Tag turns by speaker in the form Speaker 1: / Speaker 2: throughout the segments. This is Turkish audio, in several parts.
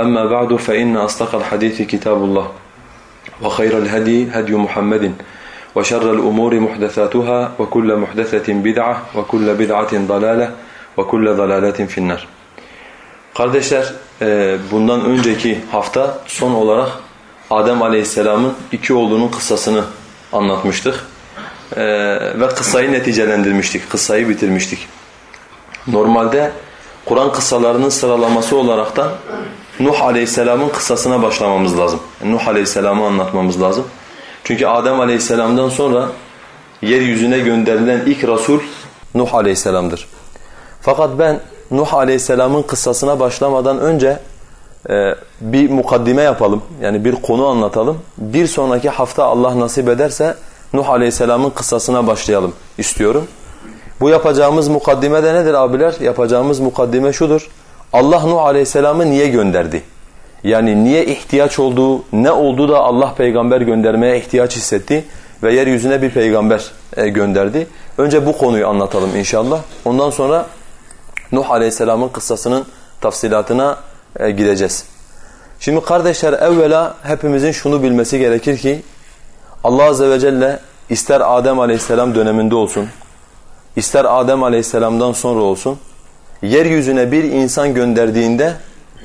Speaker 1: أما بعد فإن أصدق الحديث كتاب الله وخير الهدي هدي محمد وشر الأمور محدثاتها وكل محدثة بدعة وكل بدعة ضلالة وكل ضلالة في النار Kardeşler bundan önceki hafta son olarak Adem Aleyhisselam'ın iki oğlunun kıssasını anlatmıştık. Ve kıssayı neticelendirmiştik, kıssayı bitirmiştik. Normalde Kur'an kıssalarının sıralaması olaraktan Nuh Aleyhisselam'ın kıssasına başlamamız lazım. Nuh Aleyhisselam'ı anlatmamız lazım. Çünkü Adem Aleyhisselam'dan sonra yeryüzüne gönderilen ilk Resul Nuh Aleyhisselam'dır. Fakat ben Nuh Aleyhisselam'ın kıssasına başlamadan önce e, bir mukaddime yapalım. Yani bir konu anlatalım. Bir sonraki hafta Allah nasip ederse Nuh Aleyhisselam'ın kıssasına başlayalım istiyorum. Bu yapacağımız mukaddime de nedir abiler? Yapacağımız mukaddime şudur. Allah Nuh Aleyhisselam'ı niye gönderdi? Yani niye ihtiyaç olduğu, ne oldu da Allah peygamber göndermeye ihtiyaç hissetti ve yeryüzüne bir peygamber gönderdi. Önce bu konuyu anlatalım inşallah. Ondan sonra Nuh Aleyhisselam'ın kıssasının tafsilatına gideceğiz. Şimdi kardeşler evvela hepimizin şunu bilmesi gerekir ki Allah Azze ve Celle ister Adem Aleyhisselam döneminde olsun, ister Adem Aleyhisselam'dan sonra olsun, yeryüzüne bir insan gönderdiğinde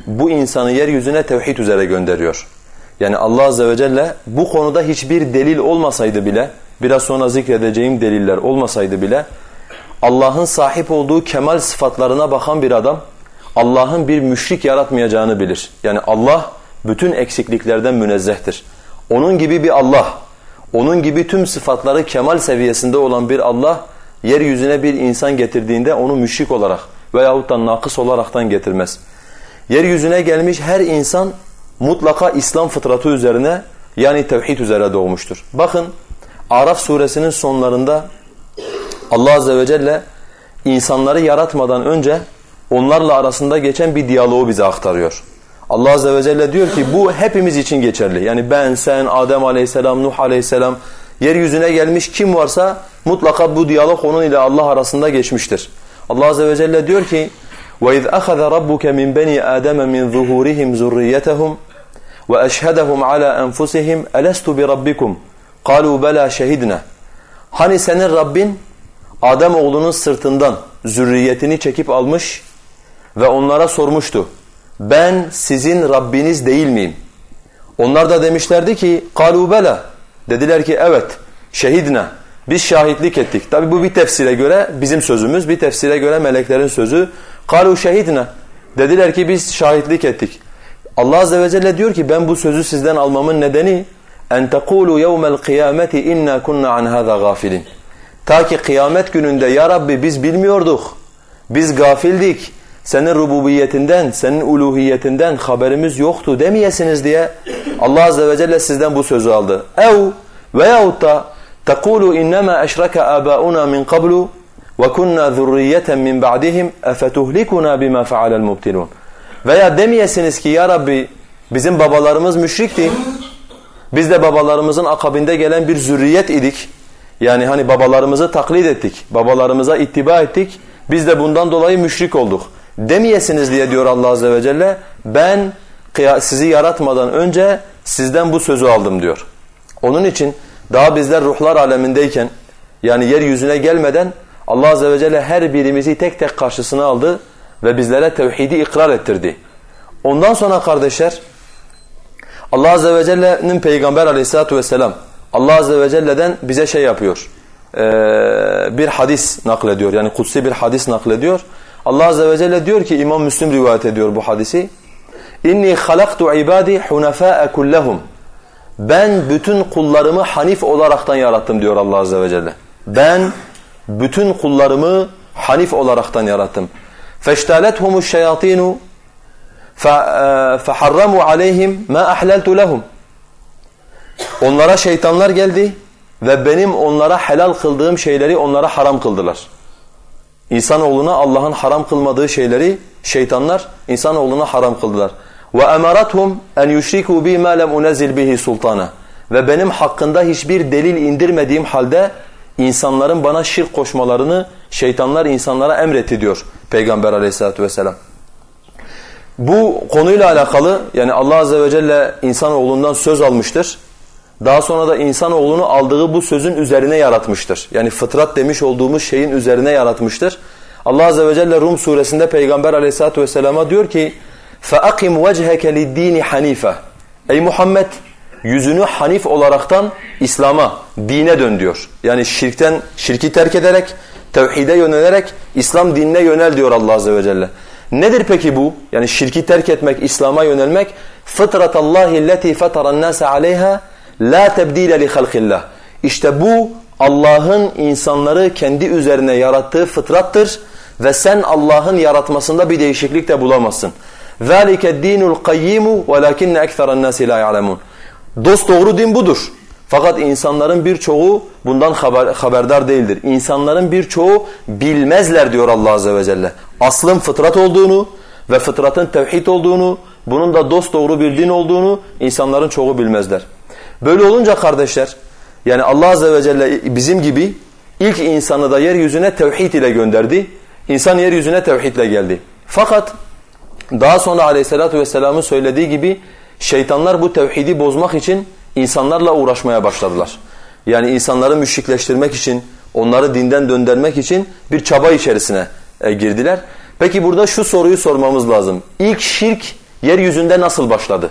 Speaker 1: bu insanı yeryüzüne tevhid üzere gönderiyor. Yani Allah Azze ve Celle bu konuda hiçbir delil olmasaydı bile, biraz sonra zikredeceğim deliller olmasaydı bile, Allah'ın sahip olduğu kemal sıfatlarına bakan bir adam, Allah'ın bir müşrik yaratmayacağını bilir. Yani Allah bütün eksikliklerden münezzehtir. Onun gibi bir Allah, onun gibi tüm sıfatları kemal seviyesinde olan bir Allah, yeryüzüne bir insan getirdiğinde onu müşrik olarak veyahut da nakıs olaraktan getirmez. Yeryüzüne gelmiş her insan mutlaka İslam fıtratı üzerine yani tevhid üzere doğmuştur. Bakın Araf suresinin sonlarında Allah Azze ve Celle insanları yaratmadan önce onlarla arasında geçen bir diyaloğu bize aktarıyor. Allah Azze ve Celle diyor ki bu hepimiz için geçerli. Yani ben, sen, Adem Aleyhisselam, Nuh Aleyhisselam yeryüzüne gelmiş kim varsa mutlaka bu diyalog onun ile Allah arasında geçmiştir. Allah Azze ve Celle diyor ki وَاِذْ أَخَذَ رَبُّكَ مِنْ بَنِي آدَمَ مِنْ ظُهُورِهِمْ ذُرِّيَّتَهُمْ وَأَشْهَدَهُمْ عَلَى أَنْفُسِهِمْ أَلَسْتُ بِرَبِّكُمْ قَالُوا بَلَا شَهِدْنَا Hani senin Rabbin Adem oğlunun sırtından zürriyetini çekip almış ve onlara sormuştu. Ben sizin Rabbiniz değil miyim? Onlar da demişlerdi ki قَالُوا بَلَا Dediler ki evet şehidna biz şahitlik ettik. Tabi bu bir tefsire göre bizim sözümüz, bir tefsire göre meleklerin sözü. قَالُوا şehidna Dediler ki biz şahitlik ettik. Allah Azze ve Celle diyor ki ben bu sözü sizden almamın nedeni en tekulu yevmel kıyameti inna kunna an hada gafilin. Ta ki kıyamet gününde ya Rabbi biz bilmiyorduk. Biz gafildik. Senin rububiyetinden, senin uluhiyetinden haberimiz yoktu demeyesiniz diye Allah Azze ve Celle sizden bu sözü aldı. Ev veyahut da innema eşreke abauna min qablu ve kunna zurriyeten min ba'dihim efetuhlikuna bima fa'alel mubtilun. Veya demeyesiniz ki ya Rabbi bizim babalarımız müşrikti. Biz de babalarımızın akabinde gelen bir zürriyet idik. Yani hani babalarımızı taklit ettik, babalarımıza ittiba ettik. Biz de bundan dolayı müşrik olduk. Demeyesiniz diye diyor Allah Azze ve Celle. Ben sizi yaratmadan önce sizden bu sözü aldım diyor. Onun için daha bizler ruhlar alemindeyken yani yeryüzüne gelmeden Allah Azze ve Celle her birimizi tek tek karşısına aldı ve bizlere tevhidi ikrar ettirdi. Ondan sonra kardeşler Allah Azze ve Celle'nin Peygamber aleyhissalatu vesselam Allah Azze ve Celle'den bize şey yapıyor. Ee, bir hadis naklediyor yani kutsi bir hadis naklediyor. Allah Azze ve Celle diyor ki İmam Müslim rivayet ediyor bu hadisi. İnni halaktu ibadi hunafa'a kullahum. Ben bütün kullarımı hanif olaraktan yarattım diyor Allah Azze ve Celle. Ben bütün kullarımı hanif olaraktan yarattım. فَاشْتَالَتْهُمُ الشَّيَاطِينُ فَحَرَّمُوا عَلَيْهِمْ مَا أَحْلَلْتُ لَهُمْ Onlara şeytanlar geldi ve benim onlara helal kıldığım şeyleri onlara haram kıldılar. İnsanoğluna Allah'ın haram kılmadığı şeyleri şeytanlar insanoğluna haram kıldılar. Ve emaratuhum en yushriku bi ma lem unzil bihi sultana. Ve benim hakkında hiçbir delil indirmediğim halde insanların bana şirk koşmalarını şeytanlar insanlara emretti diyor Peygamber Aleyhissalatu vesselam. Bu konuyla alakalı yani Allah azze ve celle insan insanoğlundan söz almıştır. Daha sonra da insan insanoğlunu aldığı bu sözün üzerine yaratmıştır. Yani fıtrat demiş olduğumuz şeyin üzerine yaratmıştır. Allah azze ve celle Rum suresinde Peygamber Aleyhissalatu vesselama diyor ki: فَاَقِمْ وَجْهَكَ لِلدِّينِ حَن۪يفًا Ey Muhammed yüzünü hanif olaraktan İslam'a, dine dön diyor. Yani şirkten, şirki terk ederek, tevhide yönelerek İslam dinine yönel diyor Allah Azze ve Celle. Nedir peki bu? Yani şirki terk etmek, İslam'a yönelmek. فِطْرَةَ اللّٰهِ الَّتِي فَطَرَ النَّاسَ عَلَيْهَا لَا تَبْد۪يلَ لِخَلْقِ اللّٰهِ İşte bu Allah'ın insanları kendi üzerine yarattığı fıtrattır ve sen Allah'ın yaratmasında bir değişiklik de bulamazsın. ذَٰلِكَ الدِّينُ الْقَيِّمُ وَلَكِنَّ اَكْثَرَ النَّاسِ لَا يَعْلَمُونَ Dost doğru din budur. Fakat insanların birçoğu bundan haber, haberdar değildir. İnsanların birçoğu bilmezler diyor Allah Azze ve Celle. Aslın fıtrat olduğunu ve fıtratın tevhid olduğunu, bunun da dost doğru bir din olduğunu insanların çoğu bilmezler. Böyle olunca kardeşler, yani Allah Azze ve Celle bizim gibi ilk insanı da yeryüzüne tevhid ile gönderdi. İnsan yeryüzüne tevhidle geldi. Fakat daha sonra aleyhissalatu vesselamın söylediği gibi şeytanlar bu tevhidi bozmak için insanlarla uğraşmaya başladılar. Yani insanları müşrikleştirmek için, onları dinden döndürmek için bir çaba içerisine e, girdiler. Peki burada şu soruyu sormamız lazım. İlk şirk yeryüzünde nasıl başladı?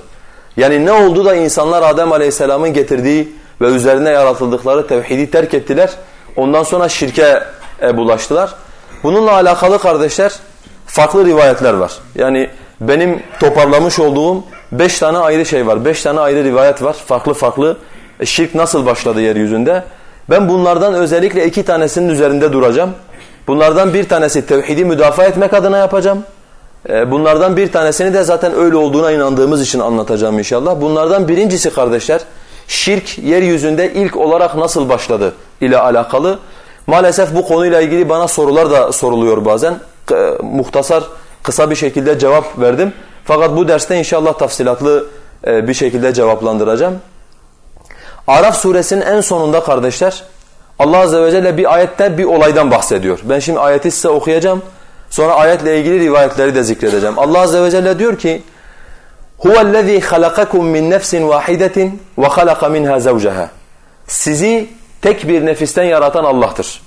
Speaker 1: Yani ne oldu da insanlar Adem Aleyhisselam'ın getirdiği ve üzerine yaratıldıkları tevhidi terk ettiler. Ondan sonra şirke e, bulaştılar. Bununla alakalı kardeşler farklı rivayetler var. Yani benim toparlamış olduğum beş tane ayrı şey var. Beş tane ayrı rivayet var. Farklı farklı e, şirk nasıl başladı yeryüzünde. Ben bunlardan özellikle iki tanesinin üzerinde duracağım. Bunlardan bir tanesi tevhidi müdafaa etmek adına yapacağım. E, bunlardan bir tanesini de zaten öyle olduğuna inandığımız için anlatacağım inşallah. Bunlardan birincisi kardeşler, şirk yeryüzünde ilk olarak nasıl başladı ile alakalı. Maalesef bu konuyla ilgili bana sorular da soruluyor bazen muhtasar kısa bir şekilde cevap verdim. Fakat bu derste inşallah tafsilatlı e, bir şekilde cevaplandıracağım. Araf suresinin en sonunda kardeşler Allah azze ve celle bir ayette bir olaydan bahsediyor. Ben şimdi ayeti size okuyacağım. Sonra ayetle ilgili rivayetleri de zikredeceğim. Allah azze ve celle diyor ki: "Huvellezî halakakum min nefsin vâhidetin ve halaka minhâ zawcaha." Sizi tek bir nefisten yaratan Allah'tır.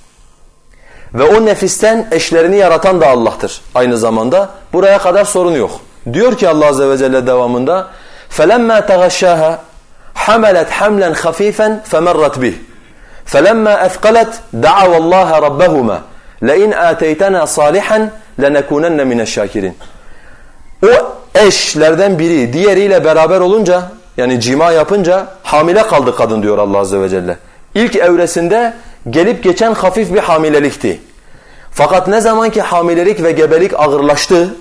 Speaker 1: Ve o nefisten eşlerini yaratan da Allah'tır aynı zamanda. Buraya kadar sorun yok. Diyor ki Allah Azze ve Celle devamında فَلَمَّا تَغَشَّاهَا حَمَلَتْ حَمْلًا خَفِيفًا فَمَرَّتْ بِهِ فَلَمَّا أَثْقَلَتْ دَعَوَ اللّٰهَ رَبَّهُمَا لَاِنْ آتَيْتَنَا صَالِحًا لَنَكُونَنَّ مِنَ الشَّاكِرِينَ O eşlerden biri diğeriyle beraber olunca yani cima yapınca hamile kaldı kadın diyor Allah Azze ve Celle. İlk evresinde gelip geçen hafif bir hamilelikti. Fakat ne zaman ki hamilelik ve gebelik ağırlaştı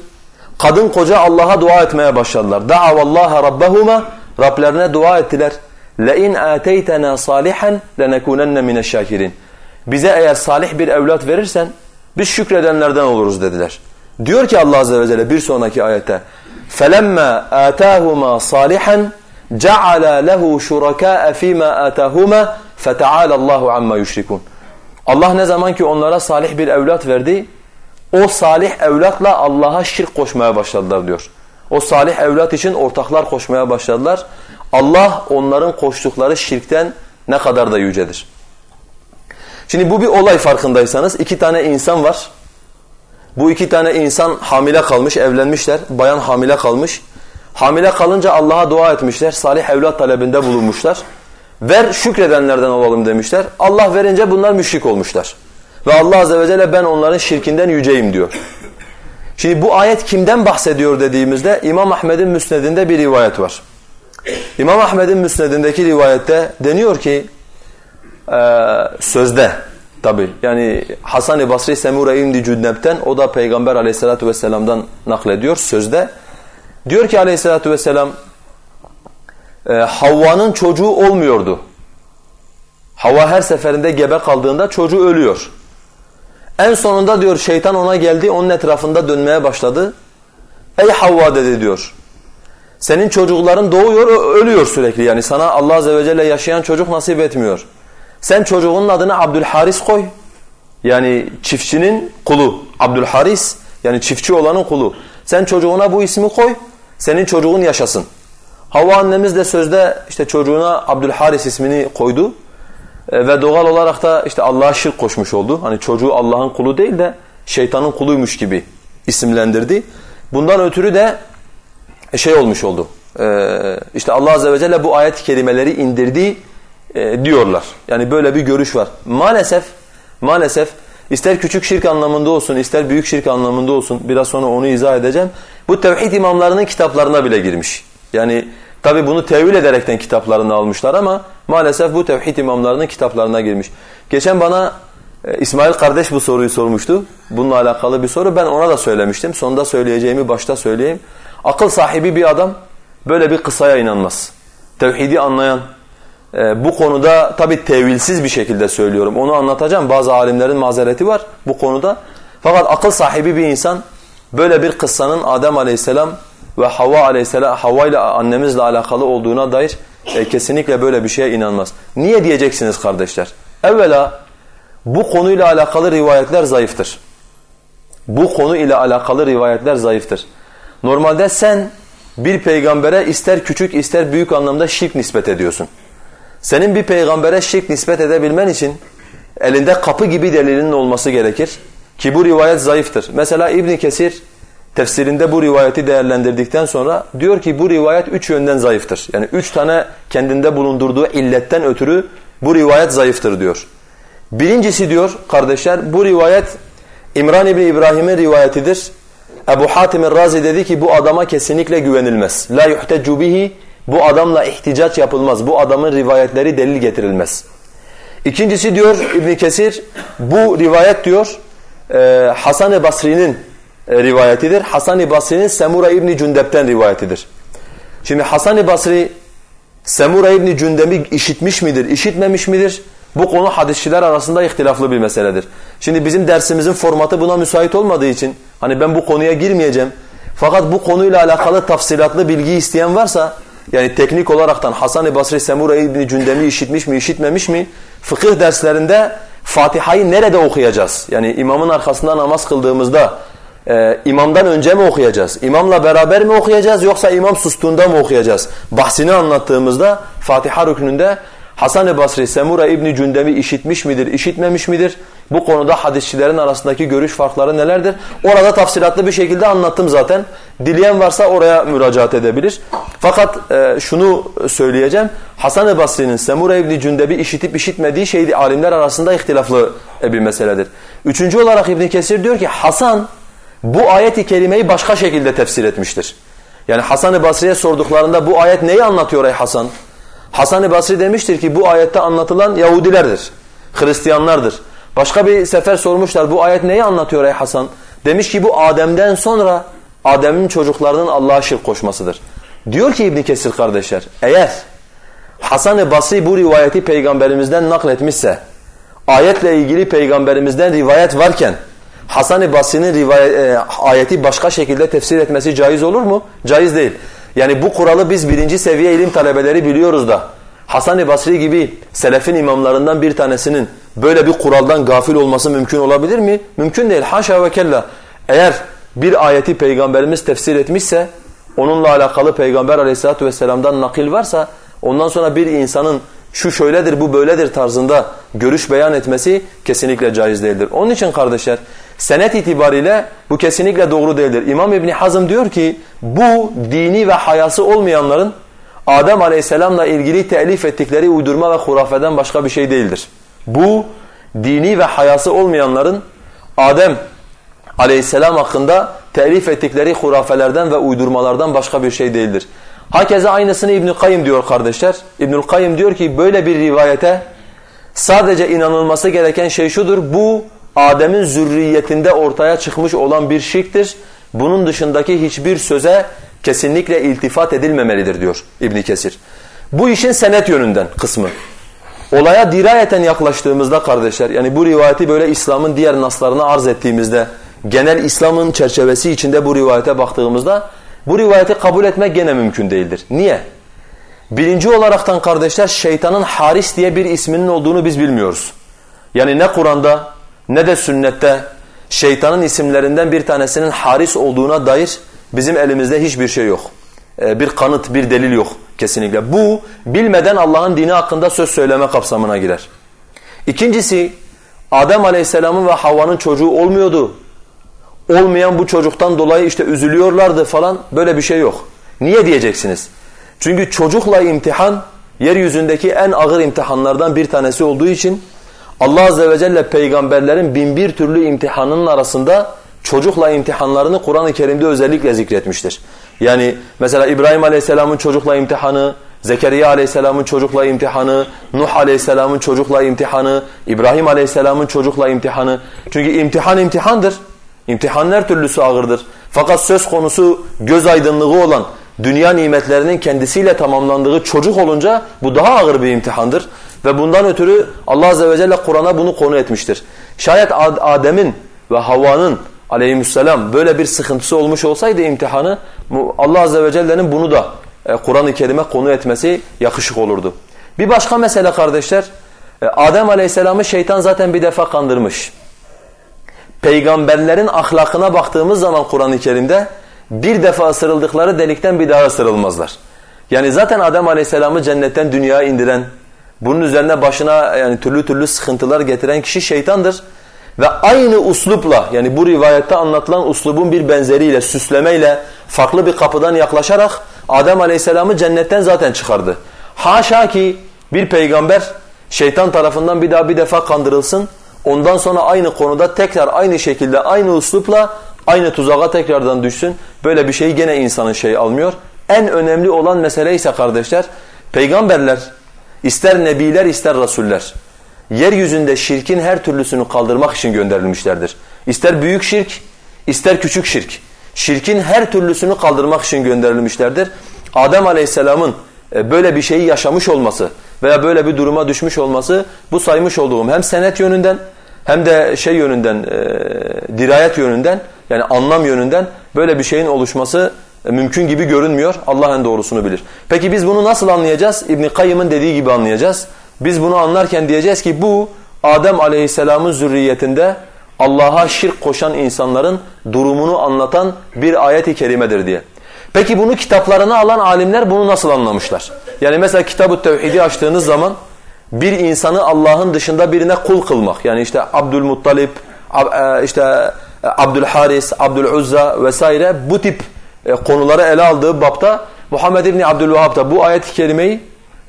Speaker 1: Kadın koca Allah'a dua etmeye başladılar. Da'avallaha rabbahuma Rablerine dua ettiler. لَاِنْ آتَيْتَنَا صَالِحًا لَنَكُونَنَّ مِنَ الشَّاكِرِينَ Bize eğer salih bir evlat verirsen biz şükredenlerden oluruz dediler. Diyor ki Allah Azze ve Celle bir sonraki ayette فَلَمَّا آتَاهُمَا صَالِحًا جَعَلَا لَهُ شُرَكَاءَ ف۪ي مَا آتَاهُمَا فَتَعَالَ اللّٰهُ عَمَّا يُشْرِكُونَ Allah ne zaman ki onlara salih bir evlat verdi, o salih evlatla Allah'a şirk koşmaya başladılar diyor. O salih evlat için ortaklar koşmaya başladılar. Allah onların koştukları şirkten ne kadar da yücedir. Şimdi bu bir olay farkındaysanız iki tane insan var. Bu iki tane insan hamile kalmış, evlenmişler. Bayan hamile kalmış. Hamile kalınca Allah'a dua etmişler. Salih evlat talebinde bulunmuşlar. Ver şükredenlerden olalım demişler. Allah verince bunlar müşrik olmuşlar. Ve Allah Azze ve Celle ben onların şirkinden yüceyim diyor. Şimdi bu ayet kimden bahsediyor dediğimizde İmam Ahmed'in müsnedinde bir rivayet var. İmam Ahmed'in müsnedindeki rivayette deniyor ki sözde tabi yani Hasan-ı Basri Semure İbn-i Cünneb'ten o da Peygamber aleyhissalatu vesselam'dan naklediyor sözde. Diyor ki aleyhissalatu vesselam e, Havva'nın çocuğu olmuyordu. Havva her seferinde gebe kaldığında çocuğu ölüyor. En sonunda diyor şeytan ona geldi onun etrafında dönmeye başladı. Ey Havva dedi diyor. Senin çocukların doğuyor ölüyor sürekli yani sana Allah Azze ve Celle yaşayan çocuk nasip etmiyor. Sen çocuğunun adını Abdülharis koy. Yani çiftçinin kulu. Abdülharis yani çiftçi olanın kulu. Sen çocuğuna bu ismi koy. Senin çocuğun yaşasın. Havva annemiz de sözde işte çocuğuna Abdülharis ismini koydu. E, ve doğal olarak da işte Allah'a şirk koşmuş oldu. Hani çocuğu Allah'ın kulu değil de şeytanın kuluymuş gibi isimlendirdi. Bundan ötürü de şey olmuş oldu. E, işte Allah Azze ve Celle bu ayet-i kerimeleri indirdi e, diyorlar. Yani böyle bir görüş var. Maalesef maalesef ister küçük şirk anlamında olsun ister büyük şirk anlamında olsun biraz sonra onu izah edeceğim. Bu tevhid imamlarının kitaplarına bile girmiş. Yani tabi bunu tevil ederekten kitaplarını almışlar ama maalesef bu tevhid imamlarının kitaplarına girmiş. Geçen bana e, İsmail kardeş bu soruyu sormuştu. Bununla alakalı bir soru. Ben ona da söylemiştim. Sonunda söyleyeceğimi başta söyleyeyim. Akıl sahibi bir adam böyle bir kısaya inanmaz. Tevhidi anlayan, e, bu konuda tabi tevilsiz bir şekilde söylüyorum. Onu anlatacağım. Bazı alimlerin mazereti var bu konuda. Fakat akıl sahibi bir insan böyle bir kıssanın Adem aleyhisselam ve Havva aleyhisselam, Havva ile annemizle alakalı olduğuna dair e, kesinlikle böyle bir şeye inanmaz. Niye diyeceksiniz kardeşler? Evvela bu konuyla alakalı rivayetler zayıftır. Bu konu ile alakalı rivayetler zayıftır. Normalde sen bir peygambere ister küçük ister büyük anlamda şirk nispet ediyorsun. Senin bir peygambere şirk nispet edebilmen için elinde kapı gibi delilinin olması gerekir. Ki bu rivayet zayıftır. Mesela İbn Kesir tefsirinde bu rivayeti değerlendirdikten sonra diyor ki bu rivayet üç yönden zayıftır. Yani üç tane kendinde bulundurduğu illetten ötürü bu rivayet zayıftır diyor. Birincisi diyor kardeşler bu rivayet İmran İbni İbrahim'in rivayetidir. Ebu Hatim Razi dedi ki bu adama kesinlikle güvenilmez. La yuhtecu bihi bu adamla ihticaç yapılmaz. Bu adamın rivayetleri delil getirilmez. İkincisi diyor İbn Kesir bu rivayet diyor e, Hasan-ı Basri'nin rivayetidir. Hasan-ı Basri'nin Semura İbni Cündep'ten rivayetidir. Şimdi Hasan-ı Basri Semura İbni Cündep'i işitmiş midir, işitmemiş midir? Bu konu hadisçiler arasında ihtilaflı bir meseledir. Şimdi bizim dersimizin formatı buna müsait olmadığı için hani ben bu konuya girmeyeceğim. Fakat bu konuyla alakalı tafsilatlı bilgi isteyen varsa yani teknik olaraktan Hasan-ı Basri Semura İbni Cündem'i işitmiş mi işitmemiş mi? Fıkıh derslerinde Fatiha'yı nerede okuyacağız? Yani imamın arkasında namaz kıldığımızda e, imamdan önce mi okuyacağız? İmamla beraber mi okuyacağız yoksa imam sustuğunda mı okuyacağız? Bahsini anlattığımızda Fatiha rüknünde Hasan-ı Basri Semura İbni Cündem'i işitmiş midir, işitmemiş midir? Bu konuda hadisçilerin arasındaki görüş farkları nelerdir? Orada tafsilatlı bir şekilde anlattım zaten. Dileyen varsa oraya müracaat edebilir. Fakat e, şunu söyleyeceğim. Hasan-ı Basri'nin Semura İbni Cündem'i işitip işitmediği şey alimler arasında ihtilaflı bir meseledir. Üçüncü olarak İbni Kesir diyor ki Hasan bu ayet-i kerimeyi başka şekilde tefsir etmiştir. Yani Hasan-ı Basri'ye sorduklarında bu ayet neyi anlatıyor ey Hasan? Hasan-ı Basri demiştir ki bu ayette anlatılan Yahudilerdir, Hristiyanlardır. Başka bir sefer sormuşlar bu ayet neyi anlatıyor ey Hasan? Demiş ki bu Adem'den sonra Adem'in çocuklarının Allah'a şirk koşmasıdır. Diyor ki İbn Kesir kardeşler eğer Hasan-ı Basri bu rivayeti peygamberimizden nakletmişse ayetle ilgili peygamberimizden rivayet varken Hasan-ı Basri'nin e, ayeti başka şekilde tefsir etmesi caiz olur mu? Caiz değil. Yani bu kuralı biz birinci seviye ilim talebeleri biliyoruz da Hasan-ı Basri gibi selefin imamlarından bir tanesinin böyle bir kuraldan gafil olması mümkün olabilir mi? Mümkün değil. Haşa ve kella. Eğer bir ayeti peygamberimiz tefsir etmişse onunla alakalı peygamber aleyhissalatu vesselam'dan nakil varsa ondan sonra bir insanın şu şöyledir bu böyledir tarzında görüş beyan etmesi kesinlikle caiz değildir. Onun için kardeşler senet itibariyle bu kesinlikle doğru değildir. İmam İbni Hazım diyor ki bu dini ve hayası olmayanların Adem Aleyhisselam'la ilgili telif ettikleri uydurma ve hurafeden başka bir şey değildir. Bu dini ve hayası olmayanların Adem Aleyhisselam hakkında telif ettikleri hurafelerden ve uydurmalardan başka bir şey değildir. Hakeza aynısını İbnül Kayyım diyor kardeşler. İbnül Kayyım diyor ki böyle bir rivayete sadece inanılması gereken şey şudur. Bu Adem'in zürriyetinde ortaya çıkmış olan bir şirktir. Bunun dışındaki hiçbir söze kesinlikle iltifat edilmemelidir diyor İbn Kesir. Bu işin senet yönünden kısmı. Olaya dirayeten yaklaştığımızda kardeşler yani bu rivayeti böyle İslam'ın diğer naslarına arz ettiğimizde genel İslam'ın çerçevesi içinde bu rivayete baktığımızda bu rivayeti kabul etmek gene mümkün değildir. Niye? Birinci olaraktan kardeşler şeytanın Haris diye bir isminin olduğunu biz bilmiyoruz. Yani ne Kur'an'da ne de sünnette şeytanın isimlerinden bir tanesinin Haris olduğuna dair bizim elimizde hiçbir şey yok. Ee, bir kanıt, bir delil yok kesinlikle. Bu bilmeden Allah'ın dini hakkında söz söyleme kapsamına girer. İkincisi Adem Aleyhisselam'ın ve Havva'nın çocuğu olmuyordu. Olmayan bu çocuktan dolayı işte üzülüyorlardı falan böyle bir şey yok. Niye diyeceksiniz? Çünkü çocukla imtihan yeryüzündeki en ağır imtihanlardan bir tanesi olduğu için Allah Azze ve Celle peygamberlerin bin bir türlü imtihanının arasında çocukla imtihanlarını Kur'an-ı Kerim'de özellikle zikretmiştir. Yani mesela İbrahim Aleyhisselam'ın çocukla imtihanı, Zekeriya Aleyhisselam'ın çocukla imtihanı, Nuh Aleyhisselam'ın çocukla imtihanı, İbrahim Aleyhisselam'ın çocukla imtihanı. Çünkü imtihan imtihandır. İmtihanın her türlüsü ağırdır. Fakat söz konusu göz aydınlığı olan dünya nimetlerinin kendisiyle tamamlandığı çocuk olunca bu daha ağır bir imtihandır. Ve bundan ötürü Allah Azze ve Celle Kur'an'a bunu konu etmiştir. Şayet Adem'in ve Havva'nın aleyhisselam böyle bir sıkıntısı olmuş olsaydı imtihanı Allah Azze ve Celle'nin bunu da e, Kur'an-ı Kerim'e konu etmesi yakışık olurdu. Bir başka mesele kardeşler e, Adem Aleyhisselam'ı şeytan zaten bir defa kandırmış. Peygamberlerin ahlakına baktığımız zaman Kur'an-ı Kerim'de bir defa ısırıldıkları delikten bir daha ısırılmazlar. Yani zaten Adem Aleyhisselam'ı cennetten dünyaya indiren, bunun üzerine başına yani türlü türlü sıkıntılar getiren kişi şeytandır. Ve aynı uslupla yani bu rivayette anlatılan uslubun bir benzeriyle, süslemeyle farklı bir kapıdan yaklaşarak Adem Aleyhisselam'ı cennetten zaten çıkardı. Haşa ki bir peygamber şeytan tarafından bir daha bir defa kandırılsın. Ondan sonra aynı konuda tekrar aynı şekilde aynı uslupla aynı tuzağa tekrardan düşsün. Böyle bir şeyi gene insanın şey almıyor. En önemli olan mesele ise kardeşler peygamberler ister nebiler ister rasuller yeryüzünde şirkin her türlüsünü kaldırmak için gönderilmişlerdir. İster büyük şirk, ister küçük şirk. Şirkin her türlüsünü kaldırmak için gönderilmişlerdir. Adem Aleyhisselam'ın e, böyle bir şeyi yaşamış olması veya böyle bir duruma düşmüş olması bu saymış olduğum hem senet yönünden hem de şey yönünden, e, dirayet yönünden yani anlam yönünden böyle bir şeyin oluşması mümkün gibi görünmüyor. Allah en doğrusunu bilir. Peki biz bunu nasıl anlayacağız? İbn Kayyım'ın dediği gibi anlayacağız. Biz bunu anlarken diyeceğiz ki bu Adem Aleyhisselam'ın zürriyetinde Allah'a şirk koşan insanların durumunu anlatan bir ayet-i kerimedir diye. Peki bunu kitaplarına alan alimler bunu nasıl anlamışlar? Yani mesela Kitab-ı Tevhid'i açtığınız zaman bir insanı Allah'ın dışında birine kul kılmak. Yani işte Abdülmuttalip, e, işte e, Abdülharis, Abdüluzza vesaire bu tip e, konuları ele aldığı bapta Muhammed İbni Abdülvahhab da bu ayet-i kerimeyi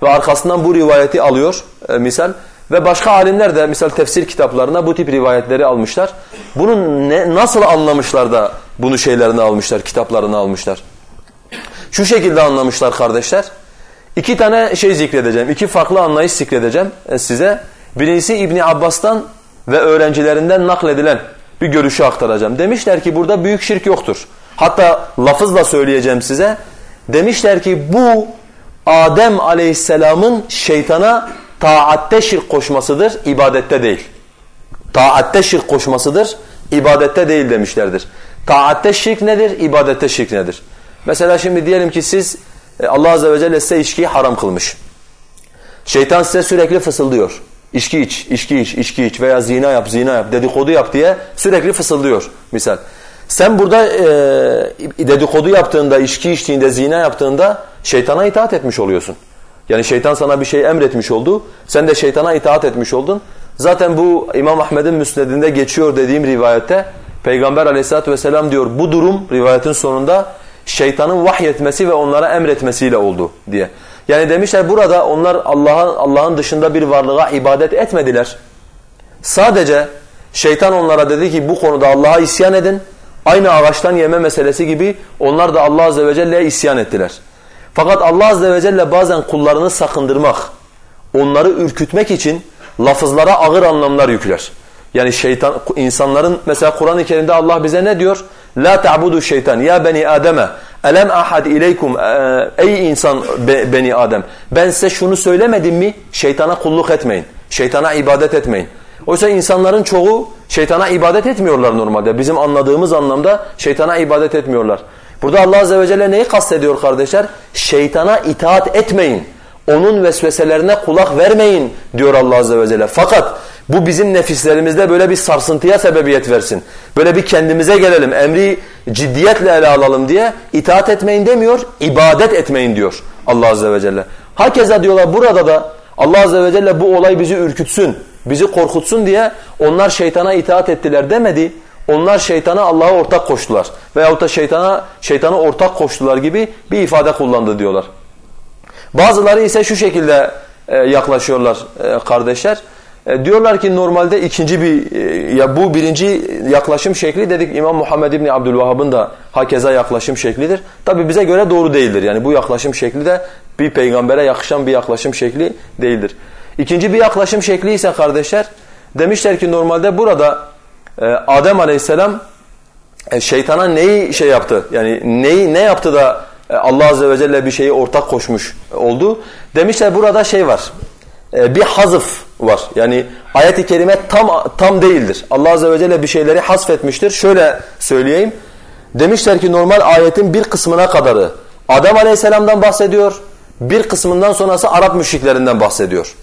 Speaker 1: ve arkasından bu rivayeti alıyor e, misal. Ve başka alimler de misal tefsir kitaplarına bu tip rivayetleri almışlar. Bunu ne, nasıl anlamışlar da bunu şeylerini almışlar, kitaplarını almışlar. Şu şekilde anlamışlar kardeşler. İki tane şey zikredeceğim, iki farklı anlayış zikredeceğim e, size. Birincisi İbni Abbas'tan ve öğrencilerinden nakledilen bir görüşü aktaracağım. Demişler ki burada büyük şirk yoktur. Hatta lafızla söyleyeceğim size. Demişler ki bu Adem aleyhisselamın şeytana taatte şirk koşmasıdır, ibadette değil. Taatte şirk koşmasıdır, ibadette değil demişlerdir. Taatte şirk nedir, ibadette şirk nedir? Mesela şimdi diyelim ki siz e, Allah azze ve celle size içkiyi haram kılmış.
Speaker 2: Şeytan size sürekli fısıldıyor. İçki iç, içki iç, içki iç veya zina yap, zina yap, dedikodu yap diye sürekli fısıldıyor misal. Sen burada e, dedikodu yaptığında, içki içtiğinde, zina yaptığında şeytana itaat etmiş oluyorsun. Yani şeytan sana bir şey emretmiş oldu. Sen de şeytana itaat etmiş oldun. Zaten bu İmam Ahmed'in müsnedinde geçiyor dediğim rivayette Peygamber aleyhissalatü vesselam diyor bu durum rivayetin sonunda şeytanın vahyetmesi ve onlara emretmesiyle oldu diye. Yani demişler burada onlar Allah'ın Allah'ın dışında bir varlığa ibadet etmediler. Sadece şeytan onlara dedi ki bu konuda Allah'a isyan edin. Aynı ağaçtan yeme meselesi gibi onlar da Allah azze ve celle'ye isyan ettiler. Fakat Allah azze ve celle bazen kullarını sakındırmak, onları ürkütmek için lafızlara ağır anlamlar yükler. Yani şeytan insanların mesela Kur'an-ı Kerim'de Allah bize ne diyor? La ta'budu şeytan ya beni Adem'e elem ahad ileykum e, ey insan beni Adem ben size şunu söylemedim mi? Şeytana kulluk etmeyin. Şeytana ibadet etmeyin. Oysa insanların çoğu şeytana ibadet etmiyorlar normalde. Bizim anladığımız anlamda şeytana ibadet etmiyorlar. Burada Allah Azze ve Celle neyi kastediyor kardeşler? Şeytana itaat etmeyin. Onun vesveselerine kulak vermeyin diyor Allah Azze ve Celle. Fakat bu bizim nefislerimizde böyle bir sarsıntıya sebebiyet versin. Böyle bir kendimize gelelim, emri ciddiyetle ele alalım diye itaat etmeyin demiyor, ibadet etmeyin diyor Allah Azze ve Celle. Hakeza diyorlar burada da Allah Azze ve Celle bu olay bizi ürkütsün, bizi korkutsun diye onlar şeytana itaat ettiler demedi. Onlar şeytana Allah'a ortak koştular. Veyahut da şeytana, şeytana ortak koştular gibi bir ifade kullandı diyorlar. Bazıları ise şu şekilde e, yaklaşıyorlar e, kardeşler. E, diyorlar ki normalde ikinci bir, ya bu birinci yaklaşım şekli dedik İmam Muhammed İbni Abdülvahhab'ın da hakeza yaklaşım şeklidir. Tabi bize göre doğru değildir. Yani bu yaklaşım şekli de bir peygambere yakışan bir yaklaşım şekli değildir. İkinci bir yaklaşım şekli ise kardeşler demişler ki normalde burada Adem Aleyhisselam şeytana neyi şey yaptı? Yani neyi ne yaptı da e, Allah Azze ve Celle bir şeyi ortak koşmuş oldu. Demişler burada şey var. E, bir hazıf var. Yani ayet-i kerime tam tam değildir. Allah Azze ve Celle bir şeyleri hasfetmiştir. Şöyle söyleyeyim. Demişler ki normal ayetin bir kısmına kadarı Adem Aleyhisselam'dan bahsediyor. Bir kısmından sonrası Arap müşriklerinden bahsediyor.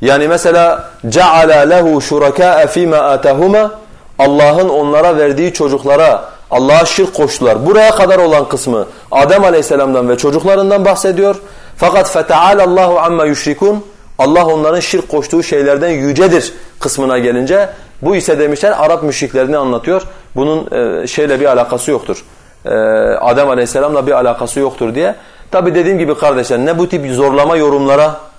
Speaker 2: Yani mesela ceala lehu şuraka fi ma atahuma Allah'ın onlara verdiği çocuklara Allah'a şirk koştular. Buraya kadar olan kısmı Adem Aleyhisselam'dan ve çocuklarından bahsediyor. Fakat feteala Allahu amma yüşrikun Allah onların şirk koştuğu şeylerden yücedir kısmına gelince bu ise demişler Arap müşriklerini anlatıyor. Bunun e, şeyle bir alakası yoktur. E, Adem Aleyhisselam'la bir alakası yoktur diye. Tabi dediğim gibi kardeşler ne bu tip zorlama yorumlara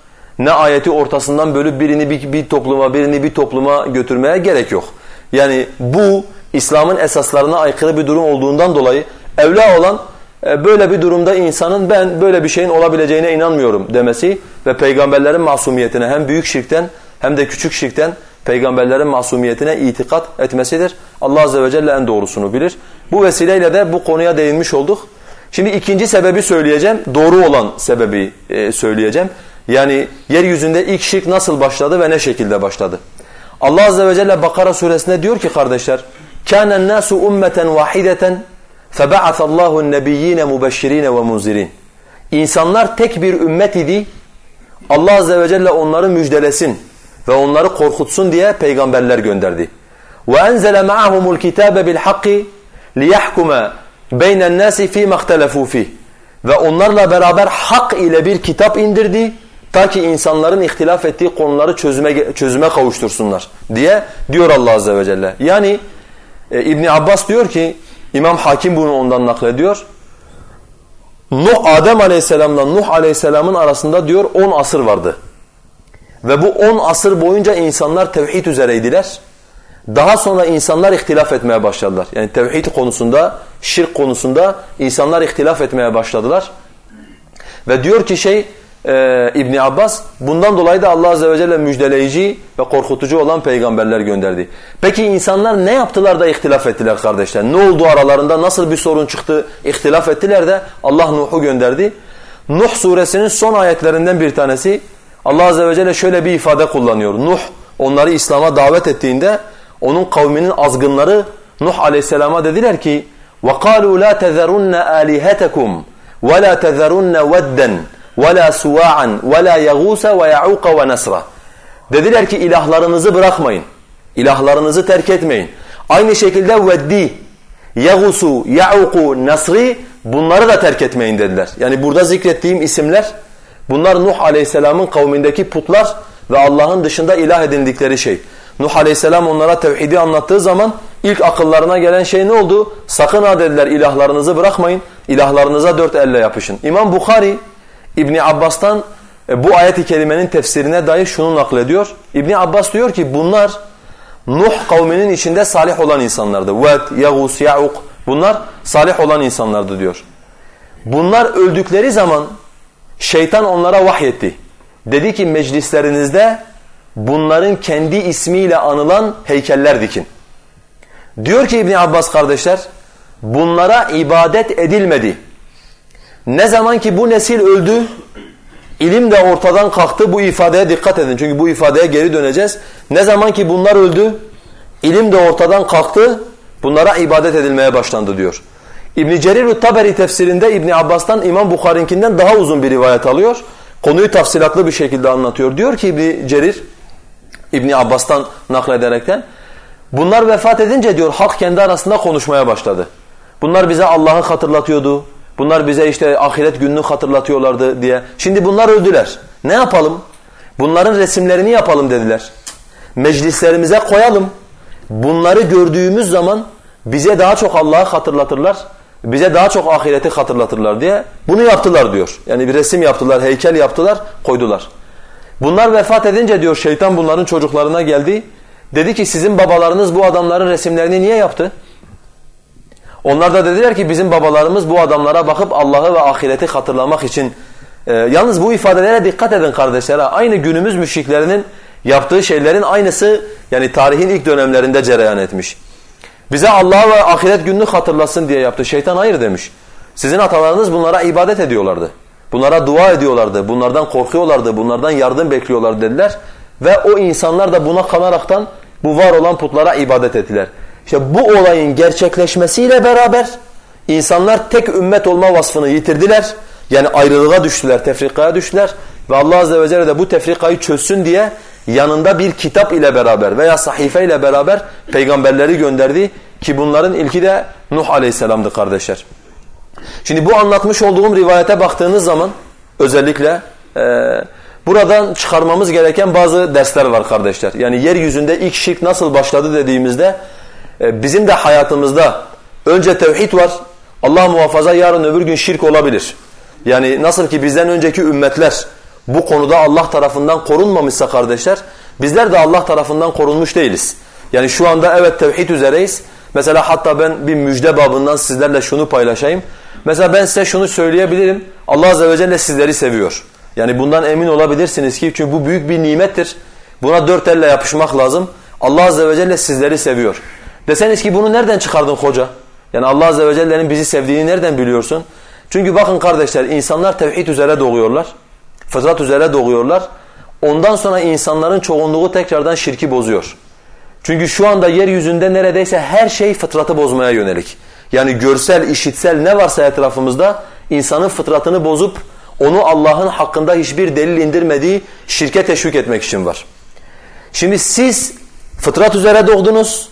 Speaker 2: ne ayeti ortasından bölüp birini bir, bir topluma birini bir topluma götürmeye gerek yok. Yani bu İslam'ın esaslarına aykırı bir durum olduğundan dolayı evla olan e, böyle bir durumda insanın ben böyle bir şeyin olabileceğine inanmıyorum demesi ve peygamberlerin masumiyetine hem büyük şirkten hem de küçük şirkten peygamberlerin masumiyetine itikat etmesidir. Allah Azze ve Celle en doğrusunu bilir. Bu vesileyle de bu konuya değinmiş olduk. Şimdi ikinci sebebi söyleyeceğim. Doğru olan sebebi e, söyleyeceğim. Yani yeryüzünde ilk şirk nasıl başladı ve ne şekilde başladı? Allah Azze ve Celle Bakara suresinde diyor ki kardeşler كَانَ النَّاسُ اُمَّةً وَاحِدَةً فَبَعَثَ اللّٰهُ النَّبِيِّينَ مُبَشِّر۪ينَ وَمُنْزِر۪ينَ İnsanlar tek bir ümmet idi. Allah Azze ve Celle onları müjdelesin ve onları korkutsun diye peygamberler gönderdi. وَاَنْزَلَ مَعَهُمُ الْكِتَابَ بِالْحَقِّ لِيَحْكُمَ بَيْنَ النَّاسِ ف۪ي مَخْتَلَفُوا ف۪يهِ Ve onlarla beraber hak ile bir kitap indirdi ta ki insanların ihtilaf ettiği konuları çözüme, çözüme kavuştursunlar diye diyor Allah Azze ve Celle. Yani e, İbni Abbas diyor ki İmam Hakim bunu ondan naklediyor. Nuh Adem Aleyhisselam'la Nuh Aleyhisselam'ın arasında diyor 10 asır vardı. Ve bu 10 asır boyunca insanlar tevhid üzereydiler. Daha sonra insanlar ihtilaf etmeye başladılar. Yani tevhid konusunda, şirk konusunda insanlar ihtilaf etmeye başladılar. Ve diyor ki şey e, İbni Abbas bundan dolayı da Allah Azze ve Celle müjdeleyici ve korkutucu olan peygamberler gönderdi. Peki insanlar ne yaptılar da ihtilaf ettiler kardeşler? Ne oldu aralarında? Nasıl bir sorun çıktı? İhtilaf ettiler de Allah Nuh'u gönderdi. Nuh suresinin son ayetlerinden bir tanesi Allah Azze ve Celle şöyle bir ifade kullanıyor. Nuh onları İslam'a davet ettiğinde onun kavminin azgınları Nuh aleyhisselama dediler ki وَقَالُوا لَا تَذَرُنَّ آلِهَتَكُمْ وَلَا تَذَرُنَّ وَدًّا وَلَا سُوَاعًا وَلَا يَغُوسَ وَيَعُوقَ وَنَسْرًا Dediler ki ilahlarınızı bırakmayın. İlahlarınızı terk etmeyin. Aynı şekilde veddi, yegusu, ya'uku, nasri bunları da terk etmeyin dediler. Yani burada zikrettiğim isimler bunlar Nuh Aleyhisselam'ın kavmindeki putlar ve Allah'ın dışında ilah edindikleri şey. Nuh Aleyhisselam onlara tevhidi anlattığı zaman ilk akıllarına gelen şey ne oldu? Sakın ha dediler ilahlarınızı bırakmayın. İlahlarınıza dört elle yapışın. İmam Bukhari İbni Abbas'tan e, bu ayet-i kerimenin tefsirine dair şunu naklediyor. İbni Abbas diyor ki bunlar Nuh kavminin içinde salih olan insanlardı. Ved, Yagus, Ya'uk bunlar salih olan insanlardı diyor. Bunlar öldükleri zaman şeytan onlara vahyetti. Dedi ki meclislerinizde bunların kendi ismiyle anılan heykeller dikin. Diyor ki İbni Abbas kardeşler bunlara ibadet edilmedi. Ne zaman ki bu nesil öldü İlim de ortadan kalktı. Bu ifadeye dikkat edin. Çünkü bu ifadeye geri döneceğiz. Ne zaman ki bunlar öldü, ilim de ortadan kalktı. Bunlara ibadet edilmeye başlandı diyor. İbn Cerir Taberi tefsirinde İbn Abbas'tan İmam Bukhari'nkinden daha uzun bir rivayet alıyor. Konuyu tafsilatlı bir şekilde anlatıyor. Diyor ki İbn Cerir İbn Abbas'tan naklederekten bunlar vefat edince diyor halk kendi arasında konuşmaya başladı. Bunlar bize Allah'ı hatırlatıyordu. Bunlar bize işte ahiret gününü hatırlatıyorlardı diye. Şimdi bunlar öldüler. Ne yapalım? Bunların resimlerini yapalım dediler. Meclislerimize koyalım. Bunları gördüğümüz zaman bize daha çok Allah'ı hatırlatırlar. Bize daha çok ahireti hatırlatırlar diye bunu yaptılar diyor. Yani bir resim yaptılar, heykel yaptılar, koydular. Bunlar vefat edince diyor şeytan bunların çocuklarına geldi. Dedi ki sizin babalarınız bu adamların resimlerini niye yaptı? Onlar da dediler ki bizim babalarımız bu adamlara bakıp Allah'ı ve ahireti hatırlamak için e, yalnız bu ifadelere dikkat edin kardeşler. Aynı günümüz müşriklerinin yaptığı şeylerin aynısı yani tarihin ilk dönemlerinde cereyan etmiş. Bize Allah ve ahiret gününü hatırlasın diye yaptı. Şeytan hayır demiş. Sizin atalarınız bunlara ibadet ediyorlardı. Bunlara dua ediyorlardı. Bunlardan korkuyorlardı. Bunlardan yardım bekliyorlar dediler. Ve o insanlar da buna kanaraktan bu var olan putlara ibadet ettiler. İşte bu olayın gerçekleşmesiyle beraber insanlar tek ümmet olma vasfını yitirdiler. Yani ayrılığa düştüler, tefrikaya düştüler. Ve Allah Azze ve Celle de bu tefrikayı çözsün diye yanında bir kitap ile beraber veya sahife ile beraber peygamberleri gönderdi. Ki bunların ilki de Nuh Aleyhisselam'dı kardeşler. Şimdi bu anlatmış olduğum rivayete baktığınız zaman özellikle e, buradan çıkarmamız gereken bazı dersler var kardeşler. Yani yeryüzünde ilk şirk nasıl başladı dediğimizde bizim de hayatımızda önce tevhid var. Allah muhafaza yarın öbür gün şirk olabilir. Yani nasıl ki bizden önceki ümmetler bu konuda Allah tarafından korunmamışsa kardeşler bizler de Allah tarafından korunmuş değiliz. Yani şu anda evet tevhid üzereyiz. Mesela hatta ben bir müjde babından sizlerle şunu paylaşayım. Mesela ben size şunu söyleyebilirim. Allah Azze ve Celle sizleri seviyor. Yani bundan emin olabilirsiniz ki çünkü bu büyük bir nimettir. Buna dört elle yapışmak lazım. Allah Azze ve Celle sizleri seviyor. Deseniz ki bunu nereden çıkardın hoca? Yani Allah Azze ve Celle'nin bizi sevdiğini nereden biliyorsun? Çünkü bakın kardeşler insanlar tevhid üzere doğuyorlar. Fıtrat üzere doğuyorlar. Ondan sonra insanların çoğunluğu tekrardan şirki bozuyor. Çünkü şu anda yeryüzünde neredeyse her şey fıtratı bozmaya yönelik. Yani görsel, işitsel ne varsa etrafımızda insanın fıtratını bozup onu Allah'ın hakkında hiçbir delil indirmediği şirke teşvik etmek için var. Şimdi siz fıtrat üzere doğdunuz.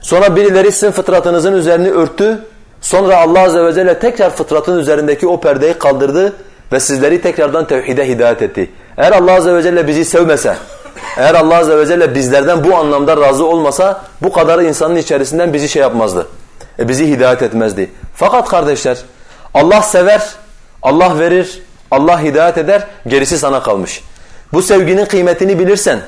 Speaker 2: Sonra birileri sizin fıtratınızın üzerini örttü. Sonra Allah Azze ve Celle tekrar fıtratın üzerindeki o perdeyi kaldırdı ve sizleri tekrardan tevhide hidayet etti. Eğer Allah Azze ve Celle bizi sevmese, eğer Allah Azze ve Celle bizlerden bu anlamda razı olmasa bu kadar insanın içerisinden bizi şey yapmazdı. E bizi hidayet etmezdi. Fakat kardeşler Allah sever, Allah verir, Allah hidayet eder, gerisi sana kalmış. Bu sevginin kıymetini bilirsen,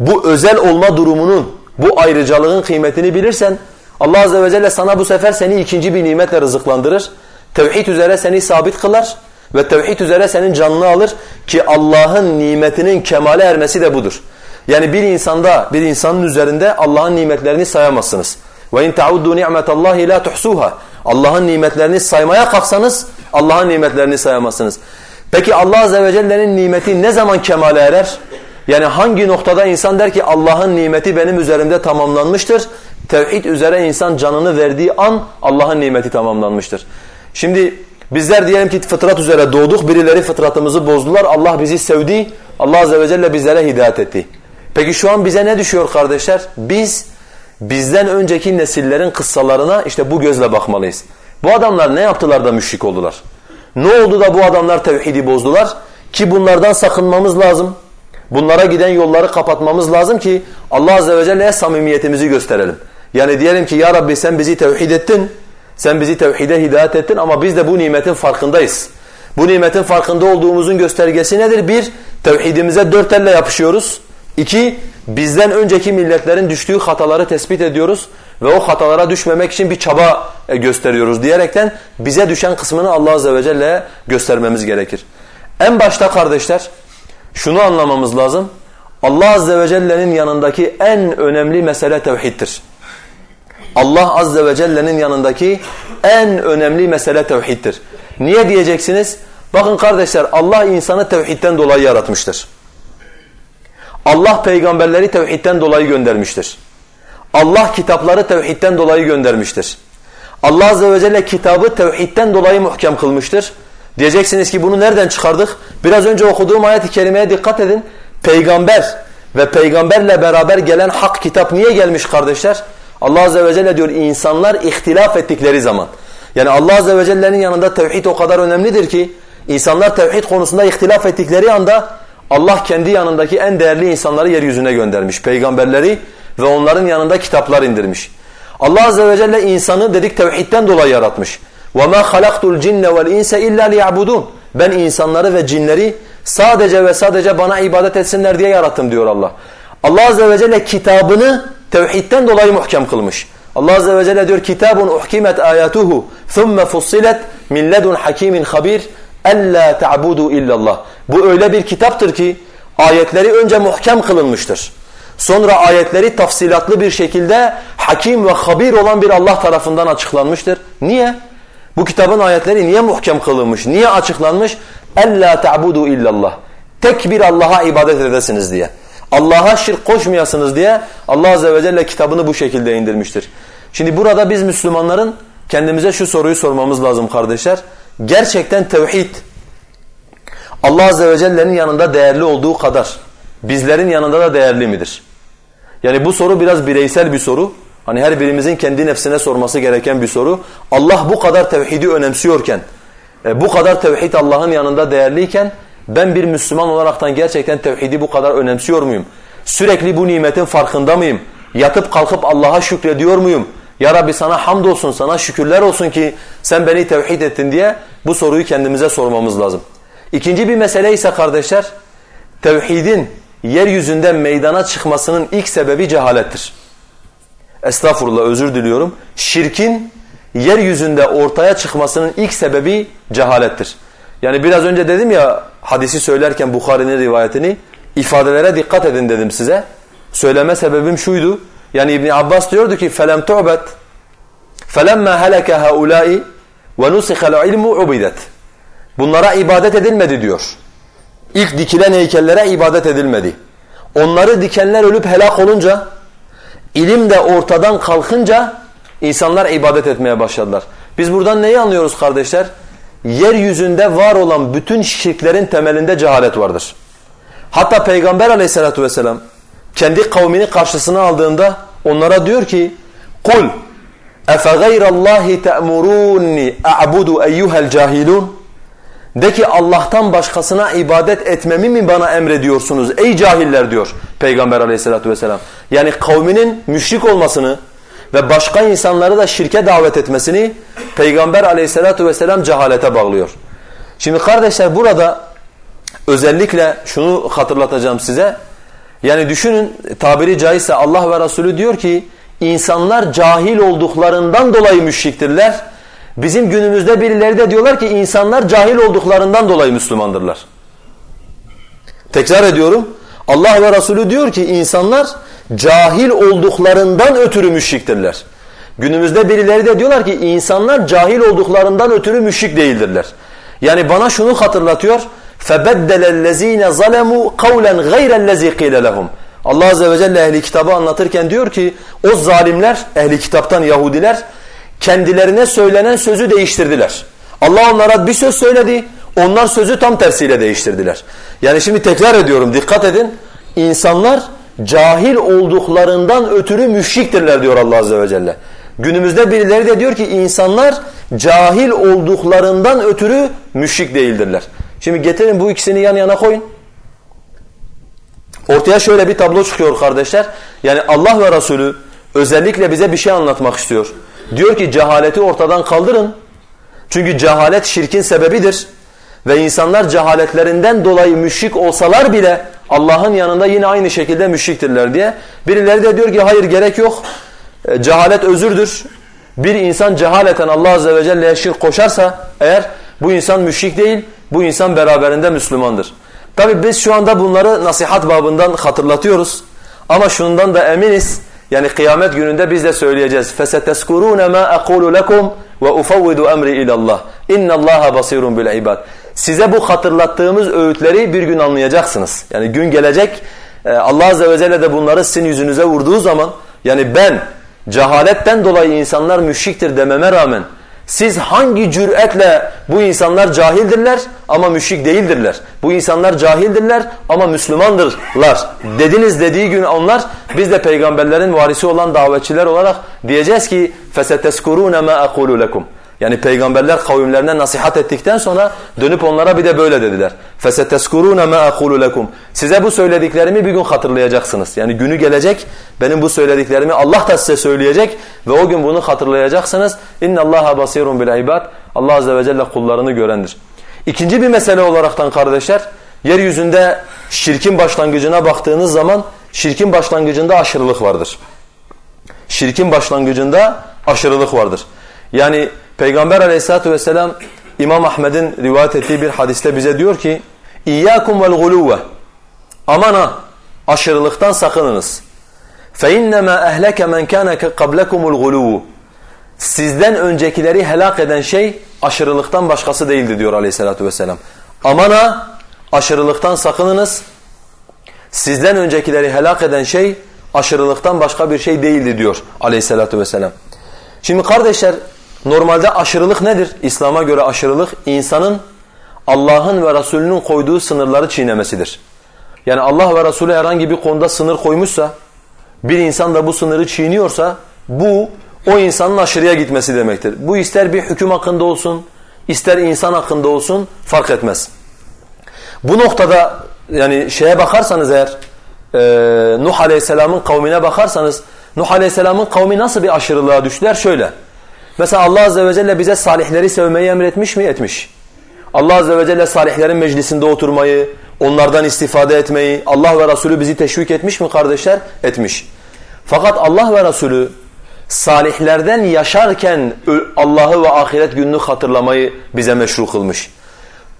Speaker 2: bu özel olma durumunun bu ayrıcalığın kıymetini bilirsen Allah Azze ve Celle sana bu sefer seni ikinci bir nimetle rızıklandırır. Tevhid üzere seni sabit kılar ve tevhid üzere senin canını alır ki Allah'ın nimetinin kemale ermesi de budur. Yani bir insanda, bir insanın üzerinde Allah'ın nimetlerini sayamazsınız. Ve in ta'uddu ni'metallahi la tuhsuha. Allah'ın nimetlerini saymaya kalksanız Allah'ın nimetlerini sayamazsınız. Peki Allah Azze ve Celle'nin nimeti ne zaman kemale erer? Yani hangi noktada insan der ki Allah'ın nimeti benim üzerimde tamamlanmıştır. Tevhid üzere insan canını verdiği an Allah'ın nimeti tamamlanmıştır. Şimdi Bizler diyelim ki fıtrat üzere doğduk, birileri fıtratımızı bozdular, Allah bizi sevdi, Allah Azze ve Celle bizlere hidayet etti. Peki şu an bize ne düşüyor kardeşler? Biz bizden önceki nesillerin kıssalarına işte bu gözle bakmalıyız. Bu adamlar ne yaptılar da müşrik oldular? Ne oldu da bu adamlar tevhidi bozdular? Ki bunlardan sakınmamız lazım. Bunlara giden yolları kapatmamız lazım ki Allah Azze ve Celle'ye samimiyetimizi gösterelim. Yani diyelim ki ya Rabbi sen bizi tevhid ettin, sen bizi tevhide hidayet ettin ama biz de bu nimetin farkındayız. Bu nimetin farkında olduğumuzun göstergesi nedir? Bir, tevhidimize dört elle yapışıyoruz. İki, bizden önceki milletlerin düştüğü hataları tespit ediyoruz ve o hatalara düşmemek için bir çaba e, gösteriyoruz diyerekten bize düşen kısmını Allah Azze ve Celle'ye göstermemiz gerekir. En başta kardeşler şunu anlamamız lazım. Allah Azze ve Celle'nin yanındaki en önemli mesele tevhiddir. Allah Azze ve Celle'nin yanındaki en önemli mesele tevhiddir. Niye diyeceksiniz? Bakın kardeşler Allah insanı tevhidden dolayı yaratmıştır. Allah peygamberleri tevhidden dolayı göndermiştir. Allah kitapları tevhidden dolayı göndermiştir. Allah Azze ve Celle kitabı tevhidden dolayı muhkem kılmıştır. Diyeceksiniz ki bunu nereden çıkardık? Biraz önce okuduğum ayet-i kerimeye dikkat edin. Peygamber ve peygamberle beraber gelen hak kitap niye gelmiş kardeşler? Allah Azze ve Celle diyor insanlar ihtilaf ettikleri zaman. Yani Allah Azze ve Celle'nin yanında tevhid o kadar önemlidir ki insanlar tevhid konusunda ihtilaf ettikleri anda Allah kendi yanındaki en değerli insanları yeryüzüne göndermiş. Peygamberleri ve onların yanında kitaplar indirmiş. Allah Azze ve Celle insanı dedik tevhidden dolayı yaratmış. وَمَا خَلَقْتُ الْجِنَّ وَالْاِنْسَ اِلَّا لِيَعْبُدُونَ Ben insanları ve cinleri sadece ve sadece bana ibadet etsinler diye yarattım diyor Allah. Allah Azze ve Celle kitabını tevhidden dolayı muhkem kılmış. Allah Azze ve Celle diyor kitabun uhkimet ayatuhu thumma fussilet min ledun hakimin habir ella ta'budu illallah. Bu öyle bir kitaptır ki ayetleri önce muhkem kılınmıştır. Sonra ayetleri tafsilatlı bir şekilde hakim ve habir olan bir Allah tarafından açıklanmıştır. Niye? Bu kitabın ayetleri niye muhkem kılınmış? Niye açıklanmış? Ella ta'budu illallah. Tek bir Allah'a ibadet edesiniz diye. Allah'a şirk koşmayasınız diye Allah Azze ve Celle kitabını bu şekilde indirmiştir. Şimdi burada biz Müslümanların kendimize şu soruyu sormamız lazım kardeşler. Gerçekten tevhid Allah Azze ve Celle'nin yanında değerli olduğu kadar bizlerin yanında da değerli midir? Yani bu soru biraz bireysel bir soru. Hani her birimizin kendi nefsine sorması gereken bir soru. Allah bu kadar tevhidi önemsiyorken, e, bu kadar tevhid Allah'ın yanında değerliyken ben bir Müslüman olaraktan gerçekten tevhidi bu kadar önemsiyor muyum? Sürekli bu nimetin farkında mıyım? Yatıp kalkıp Allah'a şükrediyor muyum? Ya Rabbi sana hamdolsun, sana şükürler olsun ki sen beni tevhid ettin diye bu soruyu kendimize sormamız lazım. İkinci bir mesele ise kardeşler, tevhidin yeryüzünde meydana çıkmasının ilk sebebi cehalettir. Estağfurullah özür diliyorum. Şirkin yeryüzünde ortaya çıkmasının ilk sebebi cehalettir. Yani biraz önce dedim ya hadisi söylerken Bukhari'nin rivayetini ifadelere dikkat edin dedim size. Söyleme sebebim şuydu. Yani İbn Abbas diyordu ki felem tu'bet felemma halaka haula'i ve nusikha ilmu ubidet. Bunlara ibadet edilmedi diyor. İlk dikilen heykellere ibadet edilmedi. Onları dikenler ölüp helak olunca, ilim de ortadan kalkınca insanlar ibadet etmeye başladılar. Biz buradan neyi anlıyoruz kardeşler? Yeryüzünde var olan bütün şirklerin temelinde cehalet vardır. Hatta Peygamber aleyhissalatu vesselam kendi kavmini karşısına aldığında onlara diyor ki قُلْ اَفَغَيْرَ اللّٰهِ تَأْمُرُونِّ اَعْبُدُ اَيُّهَا الْجَاهِلُونَ de ki Allah'tan başkasına ibadet etmemi mi bana emrediyorsunuz ey cahiller diyor Peygamber aleyhissalatü vesselam. Yani kavminin müşrik olmasını ve başka insanları da şirke davet etmesini Peygamber aleyhissalatü vesselam cehalete bağlıyor. Şimdi kardeşler burada özellikle şunu hatırlatacağım size. Yani düşünün tabiri caizse Allah ve Resulü diyor ki insanlar cahil olduklarından dolayı müşriktirler Bizim günümüzde birileri de diyorlar ki insanlar cahil olduklarından dolayı Müslümandırlar. Tekrar ediyorum. Allah ve Resulü diyor ki insanlar cahil olduklarından ötürü müşriktirler. Günümüzde birileri de diyorlar ki insanlar cahil olduklarından ötürü müşrik değildirler. Yani bana şunu hatırlatıyor. فَبَدَّلَ الَّذ۪ينَ ظَلَمُوا قَوْلًا غَيْرَ الَّذ۪ي قِيلَ لَهُمْ Allah Azze ve Celle ehli kitabı anlatırken diyor ki o zalimler ehli kitaptan Yahudiler kendilerine söylenen sözü değiştirdiler. Allah onlara bir söz söyledi. Onlar sözü tam tersiyle değiştirdiler. Yani şimdi tekrar ediyorum dikkat edin. İnsanlar cahil olduklarından ötürü müşriktirler diyor Allah Azze ve Celle. Günümüzde birileri de diyor ki insanlar cahil olduklarından ötürü müşrik değildirler. Şimdi getirin bu ikisini yan yana koyun. Ortaya şöyle bir tablo çıkıyor kardeşler. Yani Allah ve Resulü özellikle bize bir şey anlatmak istiyor. Diyor ki cehaleti ortadan kaldırın. Çünkü cehalet şirkin sebebidir. Ve insanlar cehaletlerinden dolayı müşrik olsalar bile Allah'ın yanında yine aynı şekilde müşriktirler diye. Birileri de diyor ki hayır gerek yok. E, cehalet özürdür. Bir insan cehaleten Allah Azze ve Celle'ye şirk koşarsa eğer bu insan müşrik değil, bu insan beraberinde Müslümandır. Tabi biz şu anda bunları nasihat babından hatırlatıyoruz. Ama şundan da eminiz. Yani kıyamet gününde biz de söyleyeceğiz. فَسَتَسْكُرُونَ مَا أَقُولُ لَكُمْ وَاُفَوِّدُ اَمْرِ اِلَى اللّٰهِ اِنَّ اللّٰهَ بَصِيرٌ بِالْعِبَادِ Size bu hatırlattığımız öğütleri bir gün anlayacaksınız. Yani gün gelecek e, Allah Azze ve Celle de bunları sizin yüzünüze vurduğu zaman yani ben cehaletten dolayı insanlar müşriktir dememe rağmen siz hangi cüretle bu insanlar cahildirler ama müşrik değildirler. Bu insanlar cahildirler ama Müslümandırlar. Dediniz dediği gün onlar biz de peygamberlerin varisi olan davetçiler olarak diyeceğiz ki فَسَتَسْكُرُونَ مَا أَقُولُ لَكُمْ yani peygamberler kavimlerine nasihat ettikten sonra dönüp onlara bir de böyle dediler. فَسَتَسْكُرُونَ مَا أَقُولُ لَكُمْ Size bu söylediklerimi bir gün hatırlayacaksınız. Yani günü gelecek benim bu söylediklerimi Allah da size söyleyecek ve o gün bunu hatırlayacaksınız. اِنَّ اللّٰهَ بَصِيرٌ بِالْعِبَادِ Allah Azze ve Celle kullarını görendir. İkinci bir mesele olaraktan kardeşler, yeryüzünde şirkin başlangıcına baktığınız zaman şirkin başlangıcında aşırılık vardır. Şirkin başlangıcında aşırılık vardır. Yani Peygamber aleyhissalatu vesselam İmam Ahmed'in rivayet ettiği bir hadiste bize diyor ki İyyâkum vel gulûve Aman ha aşırılıktan sakınınız. فَاِنَّمَا اَهْلَكَ مَنْ كَانَ قَبْلَكُمُ الْغُلُوُ Sizden öncekileri helak eden şey aşırılıktan başkası değildi diyor aleyhissalatu vesselam. Aman ha aşırılıktan sakınınız. Sizden öncekileri helak eden şey aşırılıktan başka bir şey değildi diyor aleyhissalatu vesselam. Şimdi kardeşler Normalde aşırılık nedir? İslam'a göre aşırılık insanın Allah'ın ve Resulünün koyduğu sınırları çiğnemesidir. Yani Allah ve Resulü herhangi bir konuda sınır koymuşsa, bir insan da bu sınırı çiğniyorsa bu o insanın aşırıya gitmesi demektir. Bu ister bir hüküm hakkında olsun, ister insan hakkında olsun fark etmez. Bu noktada yani şeye bakarsanız eğer e, Nuh Aleyhisselam'ın kavmine bakarsanız Nuh Aleyhisselam'ın kavmi nasıl bir aşırılığa düştüler? Şöyle. Mesela Allah Azze ve Celle bize salihleri sevmeyi emretmiş mi? Etmiş. Allah Azze ve Celle salihlerin meclisinde oturmayı, onlardan istifade etmeyi, Allah ve Resulü bizi teşvik etmiş mi kardeşler? Etmiş. Fakat Allah ve Resulü salihlerden yaşarken Allah'ı ve ahiret gününü hatırlamayı bize meşru kılmış.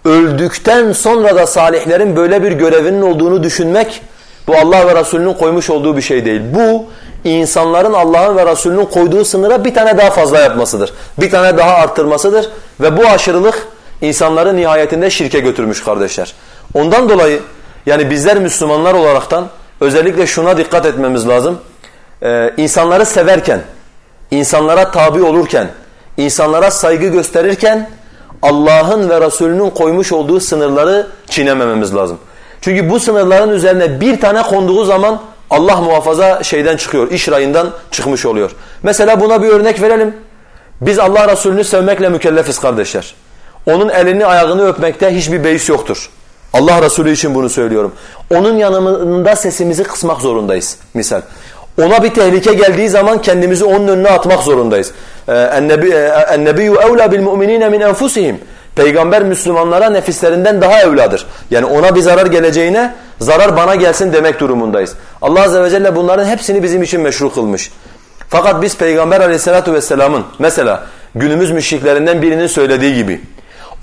Speaker 2: Öldükten sonra da salihlerin böyle bir görevinin olduğunu düşünmek bu Allah ve Resulünün koymuş olduğu bir şey değil. Bu insanların Allah'ın ve Resulünün koyduğu sınıra bir tane daha fazla yapmasıdır. Bir tane daha arttırmasıdır ve bu aşırılık insanları nihayetinde şirke götürmüş kardeşler. Ondan dolayı yani bizler Müslümanlar olaraktan özellikle şuna dikkat etmemiz lazım. Ee, insanları severken, insanlara tabi olurken, insanlara saygı gösterirken Allah'ın ve Resulünün koymuş olduğu sınırları çiğnemememiz lazım. Çünkü bu sınırların üzerine bir tane konduğu zaman Allah muhafaza şeyden çıkıyor, iş rayından çıkmış oluyor. Mesela buna bir örnek verelim. Biz Allah Resulü'nü sevmekle mükellefiz kardeşler. Onun elini ayağını öpmekte hiçbir beis yoktur. Allah Resulü için bunu söylüyorum. Onun yanında sesimizi kısmak zorundayız misal. Ona bir tehlike geldiği zaman kendimizi onun önüne atmak zorundayız. اَنَّبِيُّ اَوْلَى بِالْمُؤْمِنِينَ مِنْ اَنْفُسِهِمْ Peygamber Müslümanlara nefislerinden daha evladır. Yani ona bir zarar geleceğine zarar bana gelsin demek durumundayız. Allah Azze ve Celle bunların hepsini bizim için meşru kılmış. Fakat biz Peygamber Aleyhisselatü vesselamın mesela günümüz müşriklerinden birinin söylediği gibi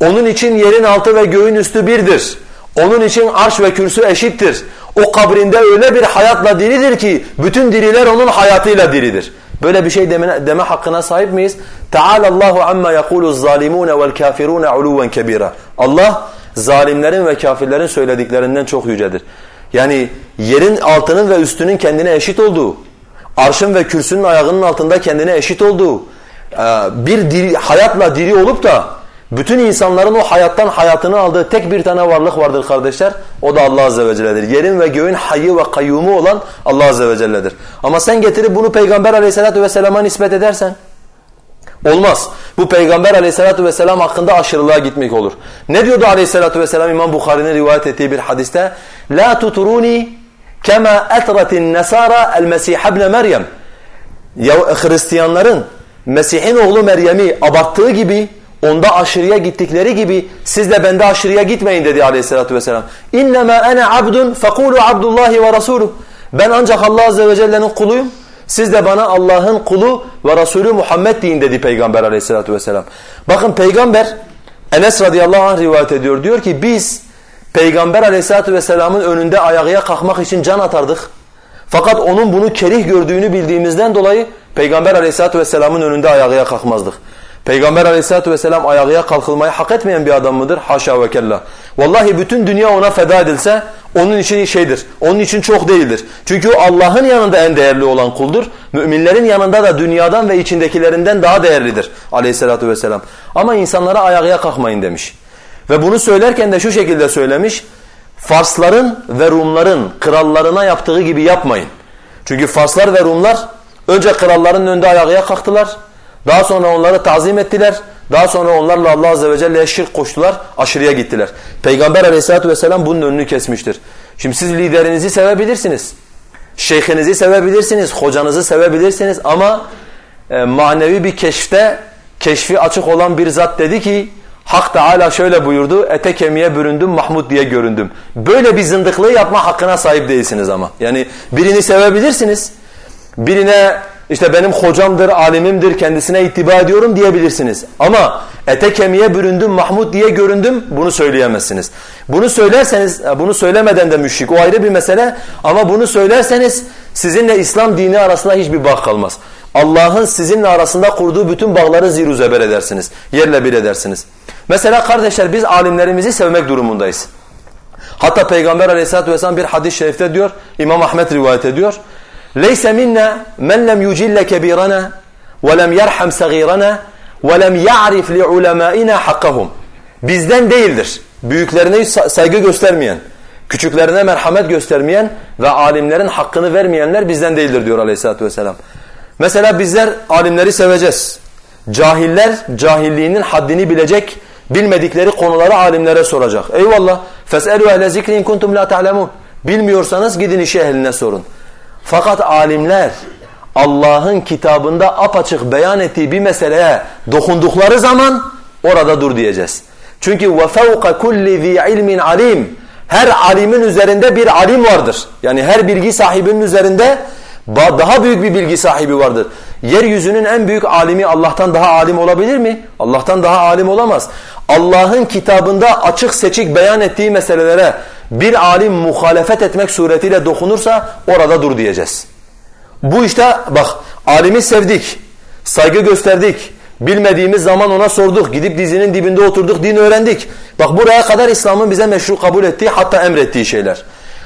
Speaker 2: onun için yerin altı ve göğün üstü birdir. Onun için arş ve kürsü eşittir. O kabrinde öyle bir hayatla diridir ki bütün diriler onun hayatıyla diridir. Böyle bir şey deme, deme hakkına sahip miyiz? Teala Allahu amma yekulu zalimun vel kafirun uluven kebira. Allah zalimlerin ve kafirlerin söylediklerinden çok yücedir. Yani yerin altının ve üstünün kendine eşit olduğu, arşın ve kürsünün ayağının altında kendine eşit olduğu, e, bir diri, hayatla diri olup da Bütün insanların o hayattan hayatını aldığı tek bir tane varlık vardır kardeşler. O da Allah Azze ve Celle'dir. Yerin ve göğün hayı ve kayyumu olan Allah Azze ve Celle'dir. Ama sen getirip bunu Peygamber Aleyhisselatü Vesselam'a nispet edersen olmaz. Bu Peygamber Aleyhisselatü Vesselam hakkında aşırılığa gitmek olur. Ne diyordu Aleyhisselatü Vesselam İmam Bukhari'nin rivayet ettiği bir hadiste? La tuturuni kema etretin nesara el mesih ibn Meryem. Ya Hristiyanların Mesih'in oğlu Meryem'i abarttığı gibi onda aşırıya gittikleri gibi siz de bende aşırıya gitmeyin dedi aleyhissalatü vesselam. İnnemâ ene abdun fekulu abdullahi ve rasuluh. Ben ancak Allah azze ve celle'nin kuluyum. Siz de bana Allah'ın kulu ve Resulü Muhammed deyin dedi Peygamber aleyhissalatü vesselam. Bakın Peygamber Enes radıyallahu anh rivayet ediyor. Diyor ki biz Peygamber aleyhissalatü vesselamın önünde ayağıya kalkmak için can atardık. Fakat onun bunu kerih gördüğünü bildiğimizden dolayı Peygamber aleyhissalatü vesselamın önünde ayağıya kalkmazdık. Peygamber aleyhissalatü vesselam ayağıya kalkılmayı hak etmeyen bir adam mıdır? Haşa ve kella. Vallahi bütün dünya ona feda edilse onun için şeydir. Onun için çok değildir. Çünkü o Allah'ın yanında en değerli olan kuldur. Müminlerin yanında da dünyadan ve içindekilerinden daha değerlidir aleyhissalatü vesselam. Ama insanlara ayağıya kalkmayın demiş. Ve bunu söylerken de şu şekilde söylemiş. Farsların ve Rumların krallarına yaptığı gibi yapmayın. Çünkü Farslar ve Rumlar önce kralların önünde ayağıya kalktılar. Daha sonra onları tazim ettiler. Daha sonra onlarla Allah Azze ve Celle'ye şirk koştular, aşırıya gittiler. Peygamber Aleyhisselatü Vesselam bunun önünü kesmiştir. Şimdi siz liderinizi sevebilirsiniz. Şeyhinizi sevebilirsiniz, hocanızı sevebilirsiniz ama e, manevi bir keşfte, keşfi açık olan bir zat dedi ki Hak Teala şöyle buyurdu, ete kemiğe büründüm, Mahmud diye göründüm. Böyle bir zındıklığı yapma hakkına sahip değilsiniz ama. Yani birini sevebilirsiniz, birine işte benim hocamdır, alimimdir, kendisine ittiba ediyorum diyebilirsiniz. Ama ete kemiğe büründüm, Mahmud diye göründüm bunu söyleyemezsiniz. Bunu söylerseniz, bunu söylemeden de müşrik o ayrı bir mesele ama bunu söylerseniz sizinle İslam dini arasında hiçbir bağ kalmaz. Allah'ın sizinle arasında kurduğu bütün bağları ziru zeber edersiniz. Yerle bir edersiniz. Mesela kardeşler biz alimlerimizi sevmek durumundayız. Hatta Peygamber aleyhissalatü vesselam bir hadis-i şerifte diyor, İmam Ahmet rivayet ediyor. لَيْسَ مِنَّا مَنْ لَمْ يُجِلَّ كَبِيرَنَا وَلَمْ يَرْحَمْ صَغِيرَنَا وَلَمْ يَعْرِفْ لِعُلَمَائِنَا حَقَّهُمْ Bizden değildir. Büyüklerine saygı göstermeyen, küçüklerine merhamet göstermeyen ve alimlerin hakkını vermeyenler bizden değildir diyor aleyhissalatü vesselam. Mesela bizler alimleri seveceğiz. Cahiller cahilliğinin haddini bilecek, bilmedikleri konuları alimlere soracak. Eyvallah. فَاسْأَلُوا اَهْلَ ذِكْرِ اِنْ كُنْتُمْ لَا تَعْلَمُونَ Bilmiyorsanız gidin işi ehline sorun. Fakat alimler Allah'ın kitabında apaçık beyan ettiği bir meseleye dokundukları zaman orada dur diyeceğiz. Çünkü وَفَوْقَ كُلِّ ذِي عِلْمٍ alim Her alimin üzerinde bir alim vardır. Yani her bilgi sahibinin üzerinde daha büyük bir bilgi sahibi vardır. Yeryüzünün en büyük alimi Allah'tan daha alim olabilir mi? Allah'tan daha alim olamaz. Allah'ın kitabında açık seçik beyan ettiği meselelere bir alim muhalefet etmek suretiyle dokunursa orada dur diyeceğiz. Bu işte bak alimi sevdik, saygı gösterdik, bilmediğimiz zaman ona sorduk, gidip dizinin dibinde oturduk, din öğrendik. Bak buraya kadar İslam'ın bize meşru kabul ettiği hatta emrettiği şeyler.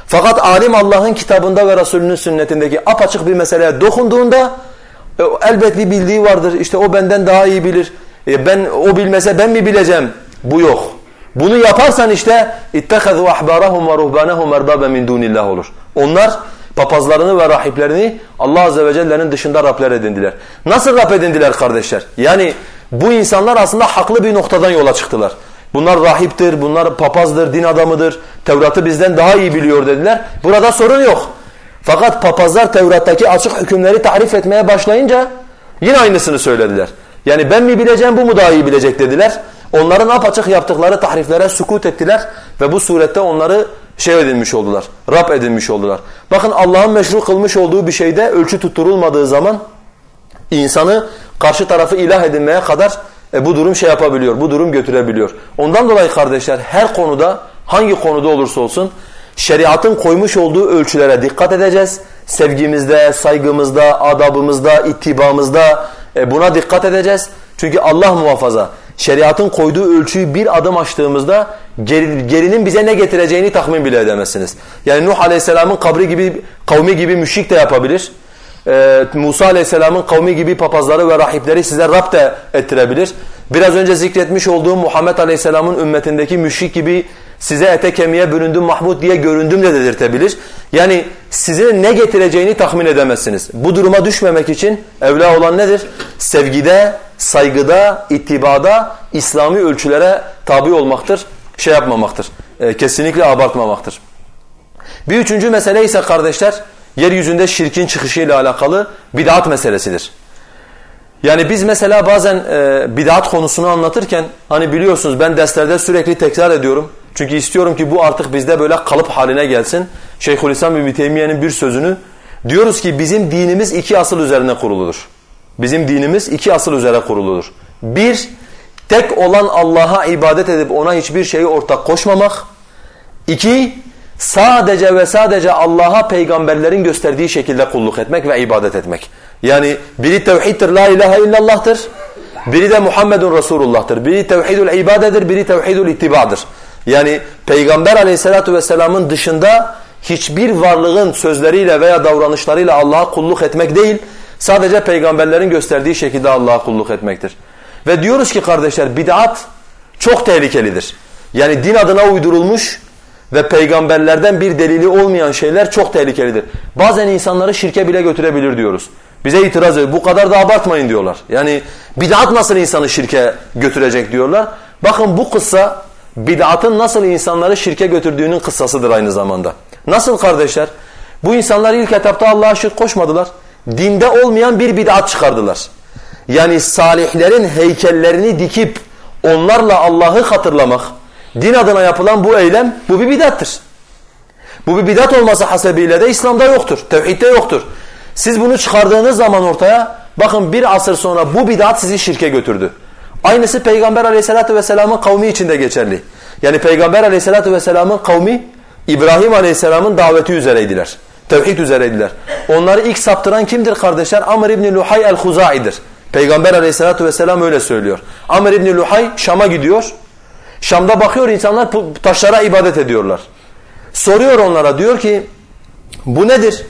Speaker 2: Fakat alim Allah'ın kitabında ve Resulünün sünnetindeki apaçık bir meseleye dokunduğunda e, elbet bir bildiği vardır. İşte o benden daha iyi bilir. E, ben o bilmese ben mi bileceğim? Bu yok. Bunu yaparsan işte ittehadu ahbarahum ve ruhbanahum erbabe min dunillah olur. Onlar papazlarını ve rahiplerini Allah azze ve celle'nin dışında Rabler edindiler. Nasıl Rab edindiler kardeşler? Yani bu insanlar aslında haklı bir noktadan yola çıktılar. Bunlar rahiptir, bunlar papazdır, din adamıdır. Tevrat'ı bizden daha iyi biliyor dediler. Burada sorun yok. Fakat papazlar Tevrat'taki açık hükümleri tahrif etmeye başlayınca yine aynısını söylediler. Yani ben mi bileceğim bu mu daha iyi bilecek dediler. Onların apaçık yaptıkları tahriflere sukut ettiler ve bu surette onları şey edinmiş oldular. Rab edinmiş oldular. Bakın Allah'ın meşru kılmış olduğu bir şeyde ölçü tutturulmadığı zaman insanı karşı tarafı ilah edinmeye kadar e, bu durum şey yapabiliyor, bu durum götürebiliyor. Ondan dolayı kardeşler her konuda hangi konuda olursa olsun şeriatın koymuş olduğu ölçülere dikkat edeceğiz. Sevgimizde, saygımızda, adabımızda, ittibamızda e, buna dikkat edeceğiz. Çünkü Allah muhafaza şeriatın koyduğu ölçüyü bir adım açtığımızda geri, gerinin bize ne getireceğini tahmin bile edemezsiniz. Yani Nuh Aleyhisselam'ın kabri gibi, kavmi gibi müşrik de yapabilir. Ee, Musa Aleyhisselam'ın kavmi gibi papazları ve rahipleri size Rab de ettirebilir. Biraz önce zikretmiş olduğum Muhammed Aleyhisselam'ın ümmetindeki müşrik gibi size ete kemiğe büründüm Mahmud diye göründüm de dedirtebilir. Yani size ne getireceğini tahmin edemezsiniz. Bu duruma düşmemek için evla olan nedir? Sevgide, saygıda, ittibada, İslami ölçülere tabi olmaktır. Şey yapmamaktır. E, kesinlikle abartmamaktır. Bir üçüncü mesele ise kardeşler, yeryüzünde şirkin çıkışıyla alakalı bid'at meselesidir. Yani biz mesela bazen e, bid'at konusunu anlatırken hani biliyorsunuz ben derslerde sürekli tekrar ediyorum. Çünkü istiyorum ki bu artık bizde böyle kalıp haline gelsin. Şeyhülislam İbni Teymiye'nin bir sözünü diyoruz ki bizim dinimiz iki asıl üzerine kuruludur. Bizim dinimiz iki asıl üzere kuruludur. Bir, tek olan Allah'a ibadet edip ona hiçbir şeyi ortak koşmamak. İki, sadece ve sadece Allah'a peygamberlerin gösterdiği şekilde kulluk etmek ve ibadet etmek. Yani biri tevhiddir, la ilahe illallah'tır. Biri de Muhammedun Resulullah'tır. Biri tevhidul ibadedir, biri tevhidul ittibadır. Yani Peygamber aleyhissalatu vesselamın dışında hiçbir varlığın sözleriyle veya davranışlarıyla Allah'a kulluk etmek değil, sadece peygamberlerin gösterdiği şekilde Allah'a kulluk etmektir. Ve diyoruz ki kardeşler bid'at çok tehlikelidir. Yani din adına uydurulmuş ve peygamberlerden bir delili olmayan şeyler çok tehlikelidir. Bazen insanları şirke bile götürebilir diyoruz. Bize itiraz ediyor. Bu kadar da abartmayın diyorlar. Yani bid'at nasıl insanı şirke götürecek diyorlar. Bakın bu kıssa bid'atın nasıl insanları şirke götürdüğünün kıssasıdır aynı zamanda. Nasıl kardeşler? Bu insanlar ilk etapta Allah'a şirk koşmadılar. Dinde olmayan bir bid'at çıkardılar. Yani salihlerin heykellerini dikip onlarla Allah'ı hatırlamak, din adına yapılan bu eylem bu bir bidattır. Bu bir bidat olması hasebiyle de İslam'da yoktur, tevhidde yoktur. Siz bunu çıkardığınız zaman ortaya bakın bir asır sonra bu bidat sizi şirke götürdü. Aynısı Peygamber aleyhissalatü vesselamın kavmi için de geçerli. Yani Peygamber aleyhissalatü vesselamın kavmi İbrahim aleyhisselamın daveti üzereydiler. Tevhid üzereydiler. Onları ilk saptıran kimdir kardeşler? Amr İbni Luhay el-Huzai'dir. Peygamber aleyhissalatü vesselam öyle söylüyor. Amr İbni Luhay Şam'a gidiyor. Şam'da bakıyor insanlar taşlara ibadet ediyorlar. Soruyor onlara diyor ki bu nedir?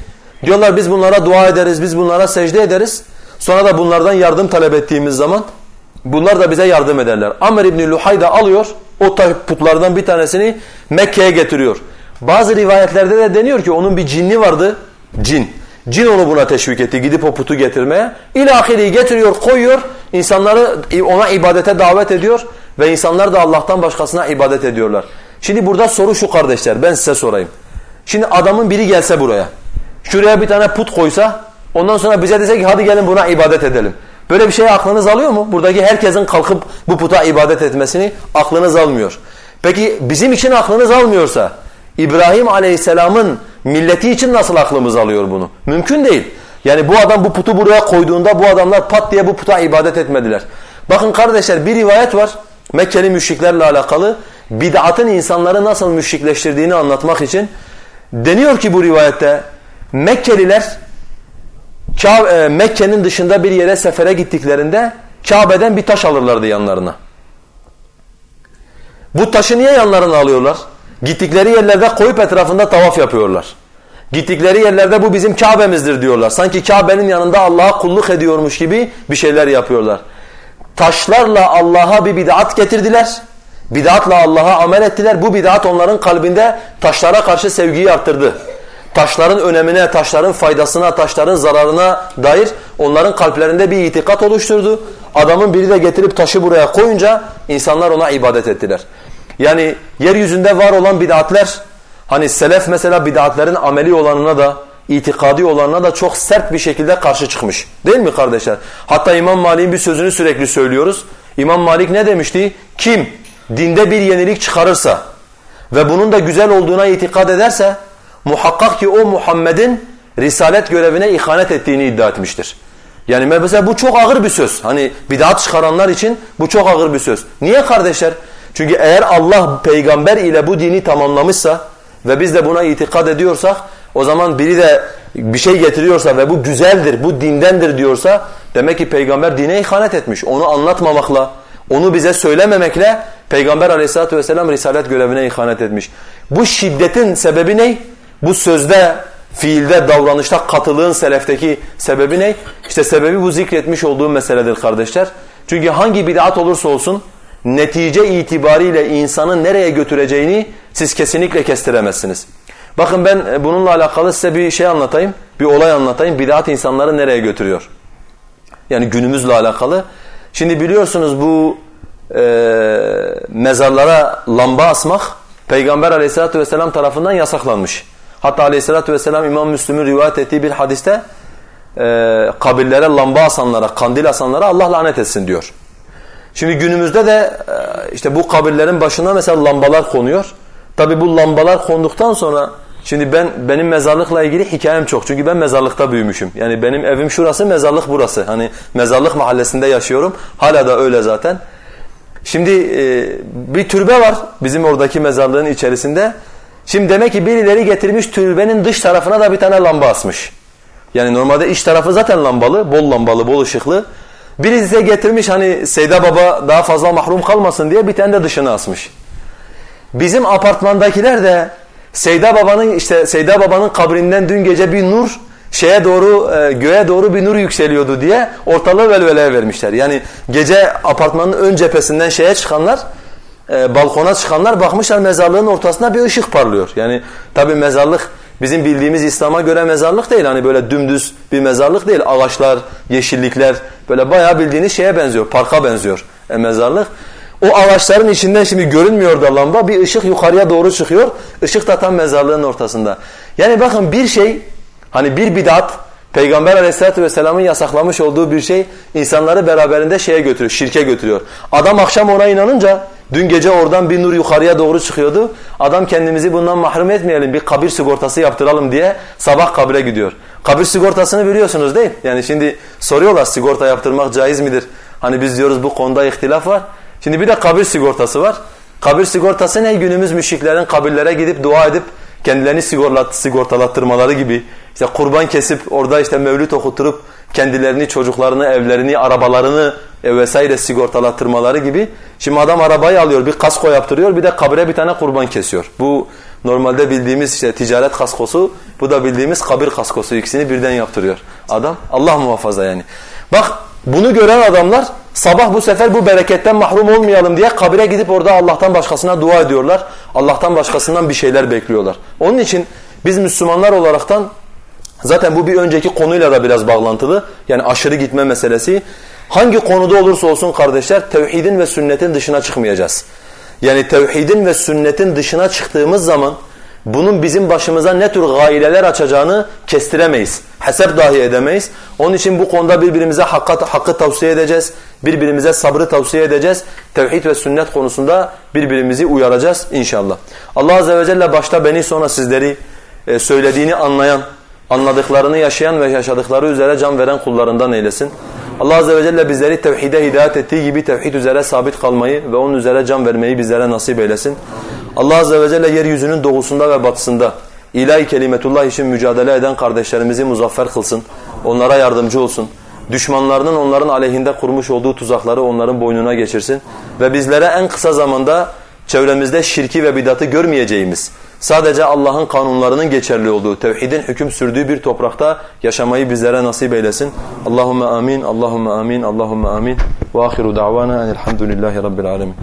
Speaker 2: Diyorlar biz bunlara dua ederiz, biz bunlara secde ederiz. Sonra da bunlardan yardım talep ettiğimiz zaman bunlar da bize yardım ederler. Amr İbni Luhay da alıyor o putlardan bir tanesini Mekke'ye getiriyor. Bazı rivayetlerde de deniyor ki onun bir cinni vardı. Cin. Cin onu buna teşvik etti gidip o putu getirmeye. İlahiri getiriyor koyuyor insanları ona ibadete davet ediyor ve insanlar da Allah'tan başkasına ibadet ediyorlar. Şimdi burada soru şu kardeşler ben size sorayım. Şimdi adamın biri gelse buraya şuraya bir tane put koysa ondan sonra bize dese ki hadi gelin buna ibadet edelim. Böyle bir şey aklınız alıyor mu? Buradaki herkesin kalkıp bu puta ibadet etmesini aklınız almıyor. Peki bizim için aklınız almıyorsa İbrahim Aleyhisselam'ın milleti için nasıl aklımız alıyor bunu? Mümkün değil. Yani bu adam bu putu buraya koyduğunda bu adamlar pat diye bu puta ibadet etmediler. Bakın kardeşler bir rivayet var Mekkeli müşriklerle alakalı bid'atın insanları nasıl müşrikleştirdiğini anlatmak için deniyor ki bu rivayette Mekkeliler Mekke'nin dışında bir yere sefere gittiklerinde Kabe'den bir taş alırlardı yanlarına. Bu taşı niye yanlarına alıyorlar? Gittikleri yerlerde koyup etrafında tavaf yapıyorlar. Gittikleri yerlerde bu bizim Kabe'mizdir diyorlar. Sanki Kabe'nin yanında Allah'a kulluk ediyormuş gibi bir şeyler yapıyorlar. Taşlarla Allah'a bir bid'at getirdiler. Bid'atla Allah'a amel ettiler. Bu bid'at onların kalbinde taşlara karşı sevgiyi arttırdı taşların önemine, taşların faydasına, taşların zararına dair onların kalplerinde bir itikat oluşturdu. Adamın biri de getirip taşı buraya koyunca insanlar ona ibadet ettiler. Yani yeryüzünde var olan bid'atler, hani selef mesela bid'atlerin ameli olanına da, itikadi olanına da çok sert bir şekilde karşı çıkmış. Değil mi kardeşler? Hatta İmam Malik'in bir sözünü sürekli söylüyoruz. İmam Malik ne demişti? Kim dinde bir yenilik çıkarırsa ve bunun da güzel olduğuna itikad ederse muhakkak ki o Muhammed'in risalet görevine ihanet ettiğini iddia etmiştir. Yani mesela bu çok ağır bir söz. Hani bidat çıkaranlar için bu çok ağır bir söz. Niye kardeşler? Çünkü eğer Allah peygamber ile bu dini tamamlamışsa ve biz de buna itikad ediyorsak o zaman biri de bir şey getiriyorsa ve bu güzeldir, bu dindendir diyorsa demek ki peygamber dine ihanet etmiş. Onu anlatmamakla, onu bize söylememekle peygamber aleyhissalatü vesselam risalet görevine ihanet etmiş. Bu şiddetin sebebi ne? Bu sözde, fiilde, davranışta katılığın selefteki sebebi ne? İşte sebebi bu zikretmiş olduğum meseledir kardeşler. Çünkü hangi bid'at olursa olsun netice itibariyle insanı nereye götüreceğini siz kesinlikle kestiremezsiniz. Bakın ben e, bununla alakalı size bir şey anlatayım, bir olay anlatayım. Bid'at insanları nereye götürüyor? Yani günümüzle alakalı. Şimdi biliyorsunuz bu e, mezarlara lamba asmak Peygamber aleyhissalatü vesselam tarafından yasaklanmış. Hatta aleyhissalatü vesselam İmam Müslüm'ün rivayet ettiği bir hadiste e, kabirlere lamba asanlara, kandil asanlara Allah lanet etsin diyor. Şimdi günümüzde de e, işte bu kabirlerin başına mesela lambalar konuyor. Tabi bu lambalar konduktan sonra şimdi ben benim mezarlıkla ilgili hikayem çok. Çünkü ben mezarlıkta büyümüşüm. Yani benim evim şurası, mezarlık burası. Hani mezarlık mahallesinde yaşıyorum. Hala da öyle zaten. Şimdi e, bir türbe var bizim oradaki mezarlığın içerisinde. Şimdi demek ki birileri getirmiş türbenin dış tarafına da bir tane lamba asmış. Yani normalde iç tarafı zaten lambalı, bol lambalı, bol ışıklı. Birisi de getirmiş hani Seyda Baba daha fazla mahrum kalmasın diye bir tane de dışına asmış. Bizim apartmandakiler de Seyda Baba'nın işte Seyda Baba'nın kabrinden dün gece bir nur şeye doğru e, göğe doğru bir nur yükseliyordu diye ortalığı velveleye vermişler. Yani gece apartmanın ön cephesinden şeye çıkanlar e, balkona çıkanlar bakmışlar mezarlığın ortasında bir ışık parlıyor. Yani tabi mezarlık bizim bildiğimiz İslam'a göre mezarlık değil. Hani böyle dümdüz bir mezarlık değil. Ağaçlar, yeşillikler böyle bayağı bildiğiniz şeye benziyor. Parka benziyor e, mezarlık. O ağaçların içinden şimdi görünmüyor da lamba bir ışık yukarıya doğru çıkıyor. Işık da tam mezarlığın ortasında. Yani bakın bir şey hani bir bidat Peygamber aleyhissalatü vesselamın yasaklamış olduğu bir şey insanları beraberinde şeye götürüyor, şirke götürüyor. Adam akşam ona inanınca dün gece oradan bir nur yukarıya doğru çıkıyordu. Adam kendimizi bundan mahrum etmeyelim bir kabir sigortası yaptıralım diye sabah kabre gidiyor. Kabir sigortasını biliyorsunuz değil Yani şimdi soruyorlar sigorta yaptırmak caiz midir? Hani biz diyoruz bu konuda ihtilaf var. Şimdi bir de kabir sigortası var. Kabir sigortası ne? Günümüz müşriklerin kabirlere gidip dua edip kendilerini sigorlat, sigortalattırmaları gibi. İşte kurban kesip orada işte mevlüt okuturup kendilerini, çocuklarını, evlerini, arabalarını e, vesaire sigortalattırmaları gibi. Şimdi adam arabayı alıyor, bir kasko yaptırıyor, bir de kabire bir tane kurban kesiyor. Bu normalde bildiğimiz işte ticaret kaskosu, bu da bildiğimiz kabir kaskosu. ikisini birden yaptırıyor adam. Allah muhafaza yani. Bak bunu gören adamlar sabah bu sefer bu bereketten mahrum olmayalım diye kabire gidip orada Allah'tan başkasına dua ediyorlar. Allah'tan başkasından bir şeyler bekliyorlar. Onun için biz Müslümanlar olaraktan zaten bu bir önceki konuyla da biraz bağlantılı. Yani aşırı gitme meselesi. Hangi konuda olursa olsun kardeşler tevhidin ve sünnetin dışına çıkmayacağız. Yani tevhidin ve sünnetin dışına çıktığımız zaman bunun bizim başımıza ne tür gaileler açacağını kestiremeyiz. Hesap dahi edemeyiz. Onun için bu konuda birbirimize hakkı, hakkı tavsiye edeceğiz. Birbirimize sabrı tavsiye edeceğiz. Tevhid ve sünnet konusunda birbirimizi uyaracağız inşallah. Allah Azze ve Celle başta beni sonra sizleri e, söylediğini anlayan, anladıklarını yaşayan ve yaşadıkları üzere can veren kullarından eylesin. Allah Azze ve Celle bizleri tevhide hidayet ettiği gibi tevhid üzere sabit kalmayı ve onun üzere can vermeyi bizlere nasip eylesin. Allah Azze ve Celle yeryüzünün doğusunda ve batısında ilahi kelimetullah için mücadele eden kardeşlerimizi muzaffer kılsın. Onlara yardımcı olsun. Düşmanlarının onların aleyhinde kurmuş olduğu tuzakları onların boynuna geçirsin. Ve bizlere en kısa zamanda çevremizde şirki ve bidatı görmeyeceğimiz, sadece Allah'ın kanunlarının geçerli olduğu, tevhidin hüküm sürdüğü bir toprakta yaşamayı bizlere nasip eylesin. Allahumme amin, Allahumme amin, Allahumme amin. Ve ahiru da'vana enelhamdülillahi rabbil alemin.